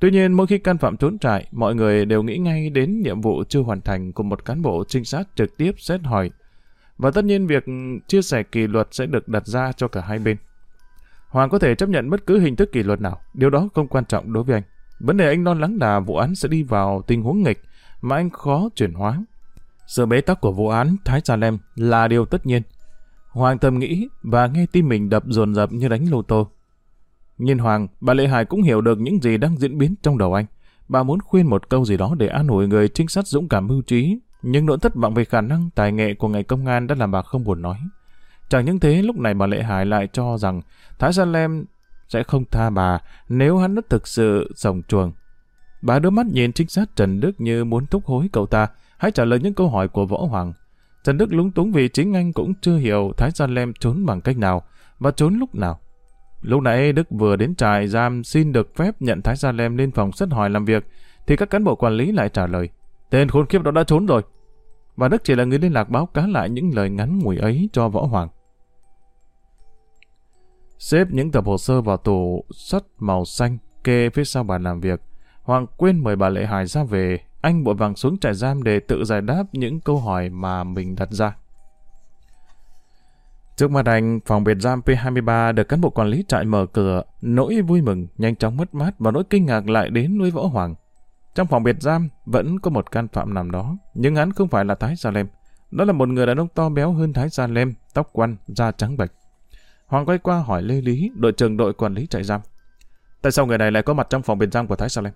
Tuy nhiên, mỗi khi can phạm trốn trại, mọi người đều nghĩ ngay đến nhiệm vụ chưa hoàn thành của một cán bộ trinh sát trực tiếp xét hỏi. Và tất nhiên, việc chia sẻ kỷ luật sẽ được đặt ra cho cả hai bên. Hoàng có thể chấp nhận bất cứ hình thức kỷ luật nào, điều đó không quan trọng đối với anh. Vấn đề anh lo lắng là vụ án sẽ đi vào tình huống nghịch mà anh khó chuyển hóa. Sự bế tắc của vụ án Thái Sa Lem là điều tất nhiên. Hoàng thầm nghĩ và nghe tim mình đập dồn dập như đánh lô tô. Nhìn Hoàng, bà Lệ Hải cũng hiểu được những gì đang diễn biến trong đầu anh. Bà muốn khuyên một câu gì đó để an ủi người trinh sát dũng cảm mưu trí, nhưng nỗi thất vọng về khả năng tài nghệ của ngành công an đã làm bà không buồn nói. Chẳng những thế, lúc này bà Lệ Hải lại cho rằng Thái Sa Lem sẽ không tha bà nếu hắn đã thực sự rồng chuồng. Bà đưa mắt nhìn trinh sát Trần Đức như muốn thúc hối cậu ta, hãy trả lời những câu hỏi của Võ Hoàng. Trần Đức lúng túng vì chính anh cũng chưa hiểu Thái Gia Lem trốn bằng cách nào và trốn lúc nào. Lúc nãy Đức vừa đến trại giam xin được phép nhận Thái Gia Lem lên phòng xét hỏi làm việc, thì các cán bộ quản lý lại trả lời, tên khốn kiếp đó đã trốn rồi. Và Đức chỉ là người liên lạc báo cáo lại những lời ngắn ngủi ấy cho Võ Hoàng xếp những tập hồ sơ vào tủ sắt màu xanh kê phía sau bàn làm việc. Hoàng quên mời bà Lệ Hải ra về, anh vội vàng xuống trại giam để tự giải đáp những câu hỏi mà mình đặt ra. Trước mặt anh, phòng biệt giam P23 được cán bộ quản lý trại mở cửa, nỗi vui mừng, nhanh chóng mất mát và nỗi kinh ngạc lại đến với Võ Hoàng. Trong phòng biệt giam vẫn có một can phạm nằm đó, nhưng hắn không phải là Thái Sa Lem. Đó là một người đàn ông to béo hơn Thái Sa Lem, tóc quăn, da trắng bạch. Hoàng quay qua hỏi Lê Lý, đội trưởng đội quản lý trại giam. Tại sao người này lại có mặt trong phòng biệt giam của Thái Sa Lem?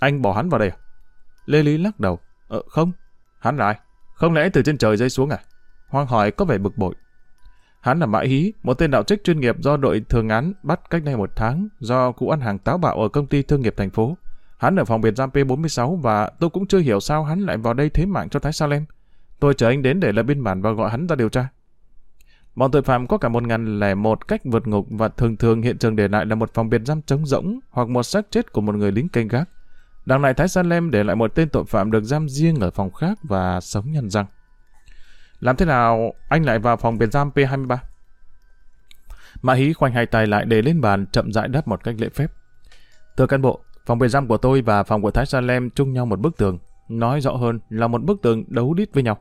Anh bỏ hắn vào đây à? Lê Lý lắc đầu. Ờ, không. Hắn là ai? Không lẽ từ trên trời rơi xuống à? Hoàng hỏi có vẻ bực bội. Hắn là Mã Hí, một tên đạo trích chuyên nghiệp do đội thường án bắt cách đây một tháng do cụ ăn hàng táo bạo ở công ty thương nghiệp thành phố. Hắn ở phòng biệt giam P46 và tôi cũng chưa hiểu sao hắn lại vào đây thế mạng cho Thái Sa Lem. Tôi chờ anh đến để lập biên bản và gọi hắn ra điều tra. Bọn tội phạm có cả một ngàn lẻ một cách vượt ngục và thường thường hiện trường để lại là một phòng biệt giam trống rỗng hoặc một xác chết của một người lính canh gác. Đằng này Thái San Lem để lại một tên tội phạm được giam riêng ở phòng khác và sống nhân răng. Làm thế nào anh lại vào phòng biệt giam P23? Mã Hí khoanh hai tay lại để lên bàn chậm rãi đáp một cách lễ phép. Thưa cán bộ, phòng biệt giam của tôi và phòng của Thái San Lem chung nhau một bức tường. Nói rõ hơn là một bức tường đấu đít với nhau.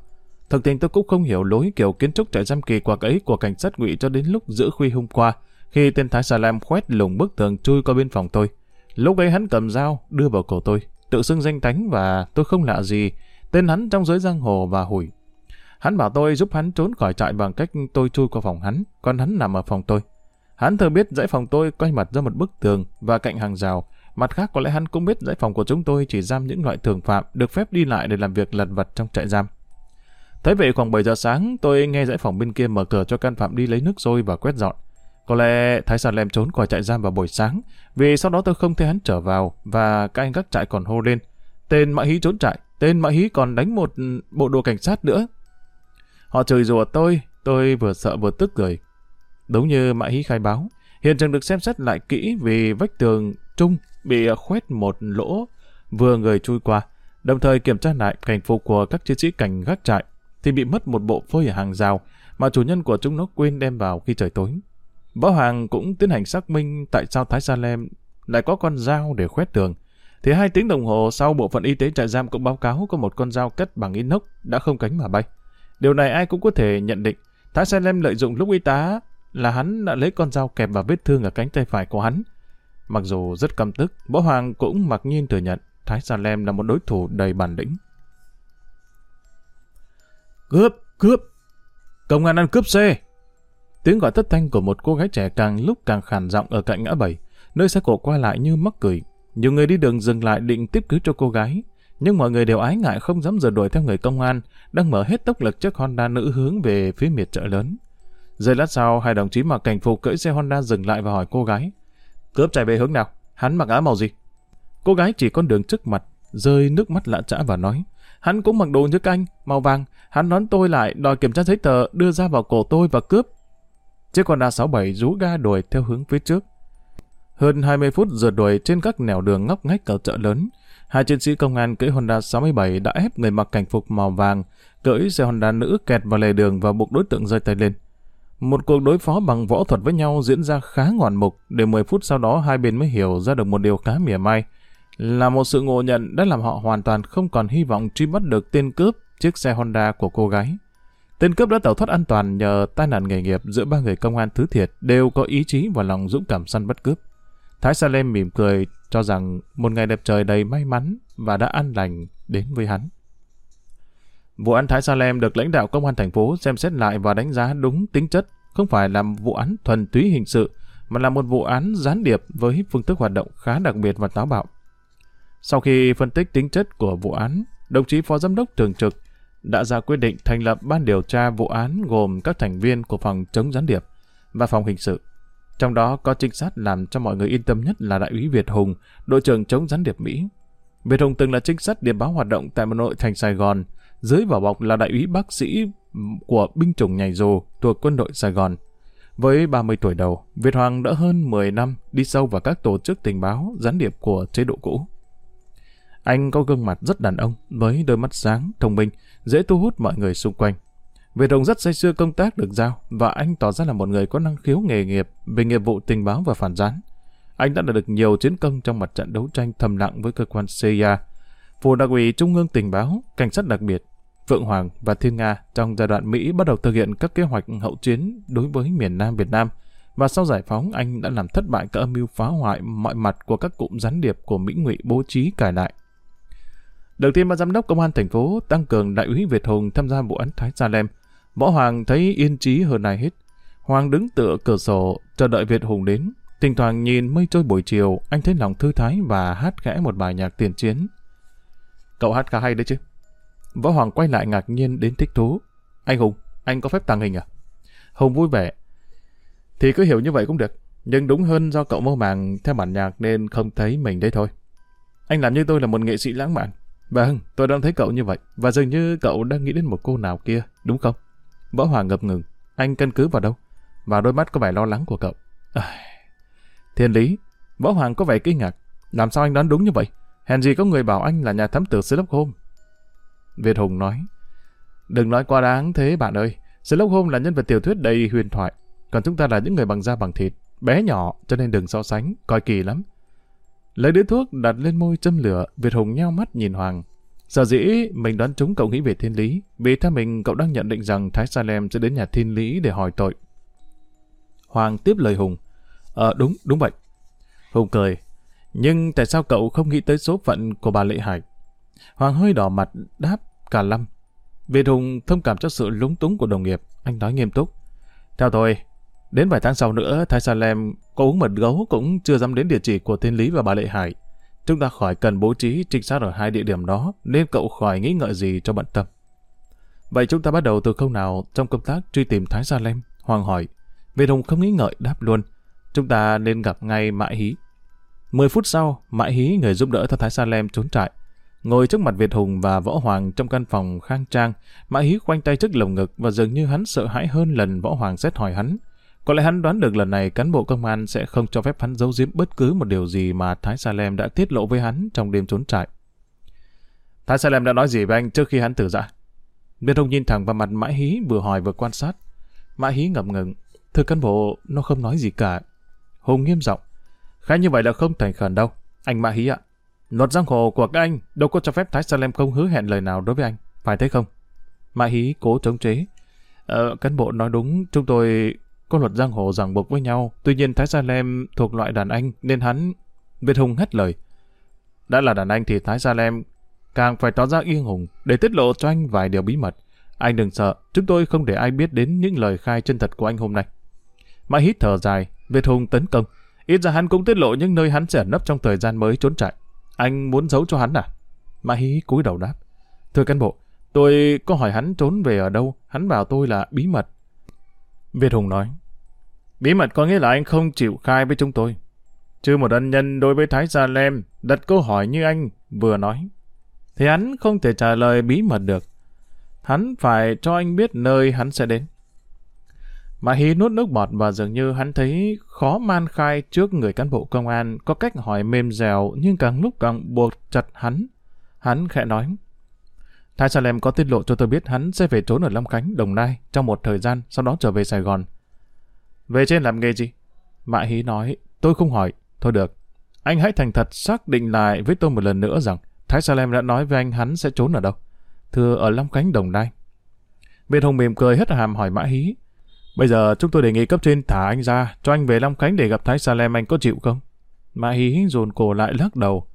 Thực tình tôi cũng không hiểu lối kiểu kiến trúc trại giam kỳ quặc ấy của cảnh sát ngụy cho đến lúc giữa khuya hôm qua, khi tên Thái Sa Lam khoét lùng bức tường chui qua bên phòng tôi. Lúc ấy hắn cầm dao, đưa vào cổ tôi, tự xưng danh tánh và tôi không lạ gì, tên hắn trong giới giang hồ và hủi. Hắn bảo tôi giúp hắn trốn khỏi trại bằng cách tôi chui qua phòng hắn, còn hắn nằm ở phòng tôi. Hắn thừa biết dãy phòng tôi quay mặt ra một bức tường và cạnh hàng rào, Mặt khác có lẽ hắn cũng biết dãy phòng của chúng tôi chỉ giam những loại thường phạm được phép đi lại để làm việc lặt vặt trong trại giam. Thấy vậy khoảng 7 giờ sáng, tôi nghe dãy phòng bên kia mở cửa cho căn phạm đi lấy nước sôi và quét dọn. Có lẽ Thái Sản lem trốn khỏi trại giam vào buổi sáng, vì sau đó tôi không thấy hắn trở vào và các anh các trại còn hô lên. Tên Mã Hí trốn trại, tên Mã Hí còn đánh một bộ đồ cảnh sát nữa. Họ chửi rủa tôi, tôi vừa sợ vừa tức cười. Đúng như Mã Hí khai báo, hiện trường được xem xét lại kỹ vì vách tường trung bị khoét một lỗ vừa người chui qua, đồng thời kiểm tra lại cảnh phục của các chiến sĩ cảnh gác trại thì bị mất một bộ phơi ở hàng rào mà chủ nhân của chúng nó quên đem vào khi trời tối. Võ Hoàng cũng tiến hành xác minh tại sao Thái Sa Lem lại có con dao để khoét tường. Thì hai tiếng đồng hồ sau bộ phận y tế trại giam cũng báo cáo có một con dao cất bằng inox đã không cánh mà bay. Điều này ai cũng có thể nhận định. Thái Sa Lem lợi dụng lúc y tá là hắn đã lấy con dao kẹp vào vết thương ở cánh tay phải của hắn. Mặc dù rất căm tức, Võ Hoàng cũng mặc nhiên thừa nhận Thái Sa Lem là một đối thủ đầy bản lĩnh. Cướp, cướp, công an ăn cướp xe. Tiếng gọi thất thanh của một cô gái trẻ càng lúc càng khàn giọng ở cạnh ngã bảy, nơi xe cổ qua lại như mắc cười. Nhiều người đi đường dừng lại định tiếp cứu cho cô gái, nhưng mọi người đều ái ngại không dám rời đuổi theo người công an, đang mở hết tốc lực chiếc Honda nữ hướng về phía miệt chợ lớn. Giây lát sau, hai đồng chí mặc cảnh phục cưỡi xe Honda dừng lại và hỏi cô gái. Cướp chạy về hướng nào? Hắn mặc áo màu gì? Cô gái chỉ con đường trước mặt, rơi nước mắt lạ chã và nói. Hắn cũng mặc đồ như canh, màu vàng. Hắn đón tôi lại, đòi kiểm tra giấy tờ, đưa ra vào cổ tôi và cướp. Chiếc con A67 rú ga đuổi theo hướng phía trước. Hơn 20 phút rượt đuổi trên các nẻo đường ngóc ngách ở chợ lớn, hai chiến sĩ công an cưỡi Honda 67 đã ép người mặc cảnh phục màu vàng, cưỡi xe Honda nữ kẹt vào lề đường và buộc đối tượng rơi tay lên. Một cuộc đối phó bằng võ thuật với nhau diễn ra khá ngoạn mục, để 10 phút sau đó hai bên mới hiểu ra được một điều khá mỉa mai là một sự ngộ nhận đã làm họ hoàn toàn không còn hy vọng truy bắt được tên cướp chiếc xe Honda của cô gái. Tên cướp đã tẩu thoát an toàn nhờ tai nạn nghề nghiệp giữa ba người công an thứ thiệt đều có ý chí và lòng dũng cảm săn bắt cướp. Thái Salem mỉm cười cho rằng một ngày đẹp trời đầy may mắn và đã an lành đến với hắn. Vụ án Thái Salem được lãnh đạo công an thành phố xem xét lại và đánh giá đúng tính chất, không phải là vụ án thuần túy hình sự, mà là một vụ án gián điệp với phương thức hoạt động khá đặc biệt và táo bạo. Sau khi phân tích tính chất của vụ án, đồng chí Phó Giám đốc Thường trực đã ra quyết định thành lập ban điều tra vụ án gồm các thành viên của phòng chống gián điệp và phòng hình sự. Trong đó có trinh sát làm cho mọi người yên tâm nhất là đại úy Việt Hùng, đội trưởng chống gián điệp Mỹ. Việt Hùng từng là trinh sát điệp báo hoạt động tại một nội thành Sài Gòn, dưới vỏ bọc là đại úy bác sĩ của binh chủng nhảy dù thuộc quân đội Sài Gòn. Với 30 tuổi đầu, Việt Hoàng đã hơn 10 năm đi sâu vào các tổ chức tình báo gián điệp của chế độ cũ. Anh có gương mặt rất đàn ông, với đôi mắt sáng, thông minh, dễ thu hút mọi người xung quanh. Việt Hồng rất say sưa công tác được giao và anh tỏ ra là một người có năng khiếu nghề nghiệp về nghiệp vụ tình báo và phản gián. Anh đã đạt được nhiều chiến công trong mặt trận đấu tranh thầm lặng với cơ quan CIA, phủ đặc ủy Trung ương tình báo, cảnh sát đặc biệt, Phượng Hoàng và Thiên Nga trong giai đoạn Mỹ bắt đầu thực hiện các kế hoạch hậu chiến đối với miền Nam Việt Nam và sau giải phóng anh đã làm thất bại các âm mưu phá hoại mọi mặt của các cụm gián điệp của Mỹ ngụy bố trí cải lại. Được tin ban giám đốc công an thành phố tăng cường đại úy Việt Hùng tham gia vụ án Thái Sa Lem, Võ Hoàng thấy yên trí hơn ai hết. Hoàng đứng tựa cửa sổ, chờ đợi Việt Hùng đến. Thỉnh thoảng nhìn mây trôi buổi chiều, anh thấy lòng thư thái và hát khẽ một bài nhạc tiền chiến. Cậu hát khá hay đấy chứ. Võ Hoàng quay lại ngạc nhiên đến thích thú. Anh Hùng, anh có phép tàng hình à? Hùng vui vẻ. Thì cứ hiểu như vậy cũng được. Nhưng đúng hơn do cậu mơ màng theo bản nhạc nên không thấy mình đấy thôi. Anh làm như tôi là một nghệ sĩ lãng mạn. Vâng, tôi đang thấy cậu như vậy, và dường như cậu đang nghĩ đến một cô nào kia, đúng không? Võ Hoàng ngập ngừng, anh căn cứ vào đâu? Và đôi mắt có vẻ lo lắng của cậu. À... Thiên lý, Võ Hoàng có vẻ kinh ngạc, làm sao anh đoán đúng như vậy? Hèn gì có người bảo anh là nhà thám tử Sherlock Holmes. Việt Hùng nói, đừng nói quá đáng thế bạn ơi, Sherlock Holmes là nhân vật tiểu thuyết đầy huyền thoại, còn chúng ta là những người bằng da bằng thịt, bé nhỏ cho nên đừng so sánh, coi kỳ lắm. Lấy đĩa thuốc đặt lên môi châm lửa, Việt Hùng nheo mắt nhìn Hoàng. Sở dĩ mình đoán chúng cậu nghĩ về thiên lý, vì theo mình cậu đang nhận định rằng Thái Salem sẽ đến nhà thiên lý để hỏi tội. Hoàng tiếp lời Hùng. Ờ đúng, đúng vậy. Hùng cười. Nhưng tại sao cậu không nghĩ tới số phận của bà Lệ Hải? Hoàng hơi đỏ mặt đáp cả lâm. Việt Hùng thông cảm cho sự lúng túng của đồng nghiệp. Anh nói nghiêm túc. Theo tôi, Đến vài tháng sau nữa, Thái Sa Salem có uống mật gấu cũng chưa dám đến địa chỉ của Thiên Lý và bà Lệ Hải. Chúng ta khỏi cần bố trí trinh sát ở hai địa điểm đó, nên cậu khỏi nghĩ ngợi gì cho bận tâm. Vậy chúng ta bắt đầu từ khâu nào trong công tác truy tìm Thái Sa Salem? Hoàng hỏi. Việt Hùng không nghĩ ngợi đáp luôn. Chúng ta nên gặp ngay Mãi Hí. Mười phút sau, Mãi Hí người giúp đỡ cho Thái Sa Salem trốn trại. Ngồi trước mặt Việt Hùng và Võ Hoàng trong căn phòng khang trang, Mã Hí khoanh tay trước lồng ngực và dường như hắn sợ hãi hơn lần Võ Hoàng xét hỏi hắn. Có lẽ hắn đoán được lần này cán bộ công an sẽ không cho phép hắn giấu giếm bất cứ một điều gì mà Thái Sa Salem đã tiết lộ với hắn trong đêm trốn trại. Thái Sa Salem đã nói gì với anh trước khi hắn tử dạ? Viên Thông nhìn thẳng vào mặt Mã Hí vừa hỏi vừa quan sát. Mã Hí ngập ngừng. Thưa cán bộ, nó không nói gì cả. Hùng nghiêm giọng. Khá như vậy là không thành khẩn đâu. Anh Mã Hí ạ. Luật giang hồ của các anh đâu có cho phép Thái Sa Salem không hứa hẹn lời nào đối với anh. Phải thế không? Mã Hí cố chống chế. Ờ, cán bộ nói đúng, chúng tôi có luật giang hồ ràng buộc với nhau, tuy nhiên Thái Sa Lem thuộc loại đàn anh nên hắn... Việt Hùng hét lời. Đã là đàn anh thì Thái Sa Lem càng phải tỏ ra yên hùng để tiết lộ cho anh vài điều bí mật. Anh đừng sợ, chúng tôi không để ai biết đến những lời khai chân thật của anh hôm nay. Mãi hít thở dài, Việt Hùng tấn công. Ít ra hắn cũng tiết lộ những nơi hắn sẽ nấp trong thời gian mới trốn chạy. Anh muốn giấu cho hắn à? Mã Hí cúi đầu đáp. Thưa cán bộ, tôi có hỏi hắn trốn về ở đâu, hắn bảo tôi là bí mật, Việt Hùng nói. Bí mật có nghĩa là anh không chịu khai với chúng tôi. Chứ một ân nhân đối với Thái Gia Lem đặt câu hỏi như anh vừa nói. Thì hắn không thể trả lời bí mật được. Hắn phải cho anh biết nơi hắn sẽ đến. Mã Hi nuốt nước bọt và dường như hắn thấy khó man khai trước người cán bộ công an có cách hỏi mềm dẻo nhưng càng lúc càng buộc chặt hắn. Hắn khẽ nói. Thái Salem có tiết lộ cho tôi biết hắn sẽ về trốn ở Long Khánh, Đồng Nai trong một thời gian, sau đó trở về Sài Gòn. Về trên làm nghề gì? Mã Hí nói, tôi không hỏi. Thôi được, anh hãy thành thật xác định lại với tôi một lần nữa rằng Thái Salem đã nói với anh hắn sẽ trốn ở đâu. Thưa ở Long Khánh, Đồng Nai. Việt Hùng mỉm cười hết hàm hỏi Mã Hí. Bây giờ chúng tôi đề nghị cấp trên thả anh ra, cho anh về Long Khánh để gặp Thái Salem anh có chịu không? Mã Hí dồn cổ lại lắc đầu.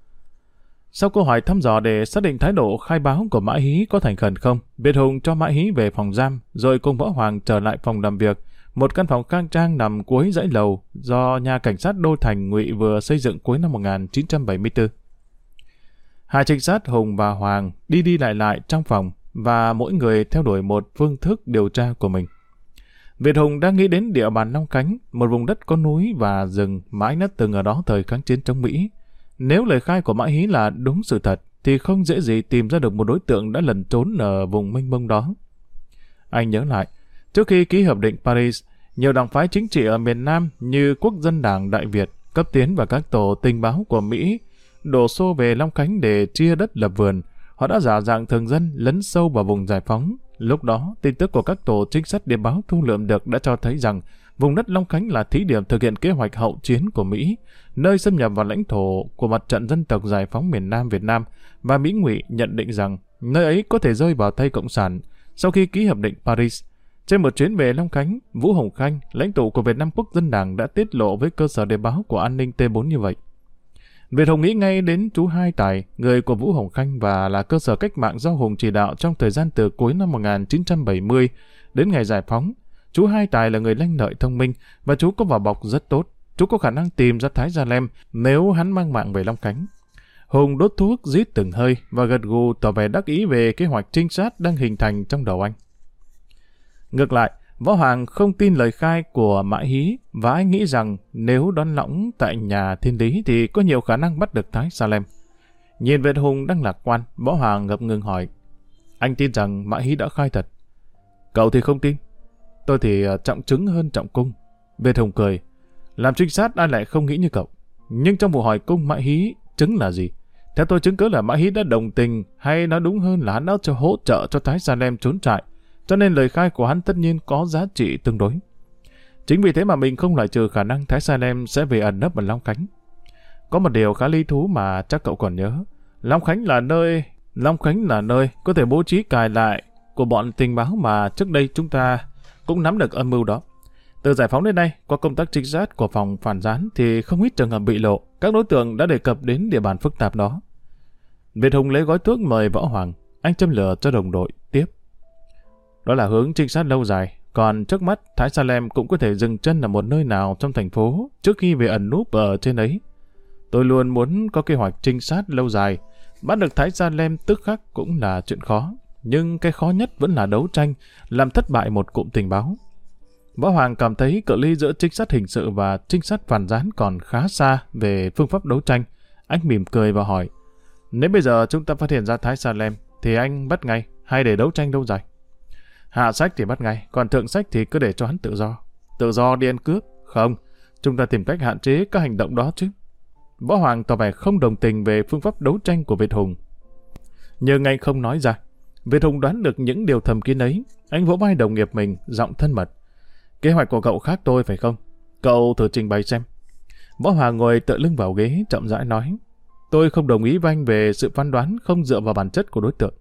Sau câu hỏi thăm dò để xác định thái độ khai báo của Mã Hí có thành khẩn không, Việt Hùng cho Mã Hí về phòng giam, rồi cùng Võ Hoàng trở lại phòng làm việc, một căn phòng khang trang nằm cuối dãy lầu do nhà cảnh sát Đô Thành Ngụy vừa xây dựng cuối năm 1974. Hai trinh sát Hùng và Hoàng đi đi lại lại trong phòng và mỗi người theo đuổi một phương thức điều tra của mình. Việt Hùng đang nghĩ đến địa bàn Long Cánh, một vùng đất có núi và rừng mãi anh từng ở đó thời kháng chiến chống Mỹ, nếu lời khai của Mã Hí là đúng sự thật, thì không dễ gì tìm ra được một đối tượng đã lẩn trốn ở vùng mênh mông đó. Anh nhớ lại, trước khi ký hiệp định Paris, nhiều đảng phái chính trị ở miền Nam như Quốc dân đảng Đại Việt, cấp tiến và các tổ tình báo của Mỹ đổ xô về Long Khánh để chia đất lập vườn. Họ đã giả dạng thường dân lấn sâu vào vùng giải phóng. Lúc đó, tin tức của các tổ trinh sát điện báo thu lượm được đã cho thấy rằng vùng đất Long Khánh là thí điểm thực hiện kế hoạch hậu chiến của Mỹ, nơi xâm nhập vào lãnh thổ của mặt trận dân tộc giải phóng miền Nam Việt Nam và Mỹ ngụy nhận định rằng nơi ấy có thể rơi vào tay Cộng sản sau khi ký hiệp định Paris. Trên một chuyến về Long Khánh, Vũ Hồng Khanh, lãnh tụ của Việt Nam Quốc dân đảng đã tiết lộ với cơ sở đề báo của an ninh T4 như vậy. Việt Hồng nghĩ ngay đến chú Hai Tài, người của Vũ Hồng Khanh và là cơ sở cách mạng do Hùng chỉ đạo trong thời gian từ cuối năm 1970 đến ngày giải phóng, Chú Hai Tài là người lanh lợi thông minh và chú có vỏ bọc rất tốt. Chú có khả năng tìm ra Thái Gia Lem nếu hắn mang mạng về Long Cánh. Hùng đốt thuốc rít từng hơi và gật gù tỏ vẻ đắc ý về kế hoạch trinh sát đang hình thành trong đầu anh. Ngược lại, Võ Hoàng không tin lời khai của Mã Hí và anh nghĩ rằng nếu đón lõng tại nhà thiên lý thì có nhiều khả năng bắt được Thái Salem. Nhìn về Hùng đang lạc quan, Võ Hoàng ngập ngừng hỏi. Anh tin rằng Mã Hí đã khai thật. Cậu thì không tin. Tôi thì à, trọng trứng hơn trọng cung. Về thùng cười, làm trinh sát ai lại không nghĩ như cậu. Nhưng trong vụ hỏi cung Mã Hí chứng là gì? Theo tôi chứng cứ là Mã Hí đã đồng tình hay nói đúng hơn là hắn đã cho hỗ trợ cho Thái Salem trốn trại. Cho nên lời khai của hắn tất nhiên có giá trị tương đối. Chính vì thế mà mình không loại trừ khả năng Thái Salem sẽ về ẩn nấp ở Long Khánh. Có một điều khá lý thú mà chắc cậu còn nhớ. Long Khánh là nơi... Long Khánh là nơi có thể bố trí cài lại của bọn tình báo mà trước đây chúng ta cũng nắm được âm mưu đó. Từ giải phóng đến nay, qua công tác trinh sát của phòng phản gián thì không ít trường hợp bị lộ, các đối tượng đã đề cập đến địa bàn phức tạp đó. Việt Hùng lấy gói thuốc mời Võ Hoàng, anh châm lửa cho đồng đội tiếp. Đó là hướng trinh sát lâu dài, còn trước mắt Thái Sa Salem cũng có thể dừng chân ở một nơi nào trong thành phố trước khi về ẩn núp ở trên ấy. Tôi luôn muốn có kế hoạch trinh sát lâu dài, bắt được Thái Sa Salem tức khắc cũng là chuyện khó. Nhưng cái khó nhất vẫn là đấu tranh, làm thất bại một cụm tình báo. Võ Hoàng cảm thấy cự ly giữa trinh sát hình sự và trinh sát phản gián còn khá xa về phương pháp đấu tranh. Anh mỉm cười và hỏi, nếu bây giờ chúng ta phát hiện ra Thái Salem, thì anh bắt ngay, hay để đấu tranh lâu dài? Hạ sách thì bắt ngay, còn thượng sách thì cứ để cho hắn tự do. Tự do đi ăn cướp? Không, chúng ta tìm cách hạn chế các hành động đó chứ. Võ Hoàng tỏ vẻ không đồng tình về phương pháp đấu tranh của Việt Hùng. Nhưng anh không nói ra. Việt Hùng đoán được những điều thầm kín ấy, anh vỗ vai đồng nghiệp mình, giọng thân mật. Kế hoạch của cậu khác tôi phải không? Cậu thử trình bày xem. Võ Hòa ngồi tựa lưng vào ghế, chậm rãi nói. Tôi không đồng ý với anh về sự phán đoán không dựa vào bản chất của đối tượng.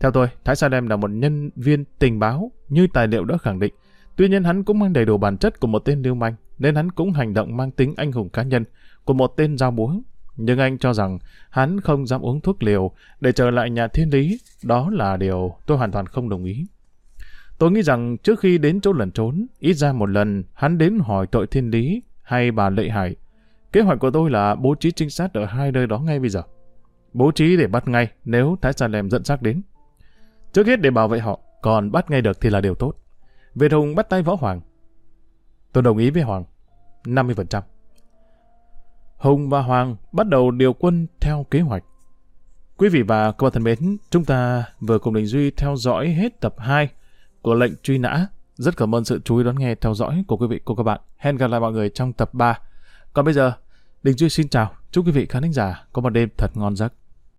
Theo tôi, Thái Sa Đem là một nhân viên tình báo như tài liệu đã khẳng định. Tuy nhiên hắn cũng mang đầy đủ bản chất của một tên lưu manh, nên hắn cũng hành động mang tính anh hùng cá nhân của một tên giao búa nhưng anh cho rằng hắn không dám uống thuốc liều để trở lại nhà thiên lý, đó là điều tôi hoàn toàn không đồng ý. Tôi nghĩ rằng trước khi đến chỗ lẩn trốn, ít ra một lần hắn đến hỏi tội thiên lý hay bà Lệ Hải. Kế hoạch của tôi là bố trí trinh sát ở hai nơi đó ngay bây giờ. Bố trí để bắt ngay nếu Thái Sa Lèm dẫn xác đến. Trước hết để bảo vệ họ, còn bắt ngay được thì là điều tốt. Việt Hùng bắt tay Võ Hoàng. Tôi đồng ý với Hoàng. 50%. Hùng và Hoàng bắt đầu điều quân theo kế hoạch. Quý vị và các bạn thân mến, chúng ta vừa cùng Đình Duy theo dõi hết tập 2 của lệnh truy nã. Rất cảm ơn sự chú ý đón nghe theo dõi của quý vị của các bạn. Hẹn gặp lại mọi người trong tập 3. Còn bây giờ, Đình Duy xin chào. Chúc quý vị khán thính giả có một đêm thật ngon giấc.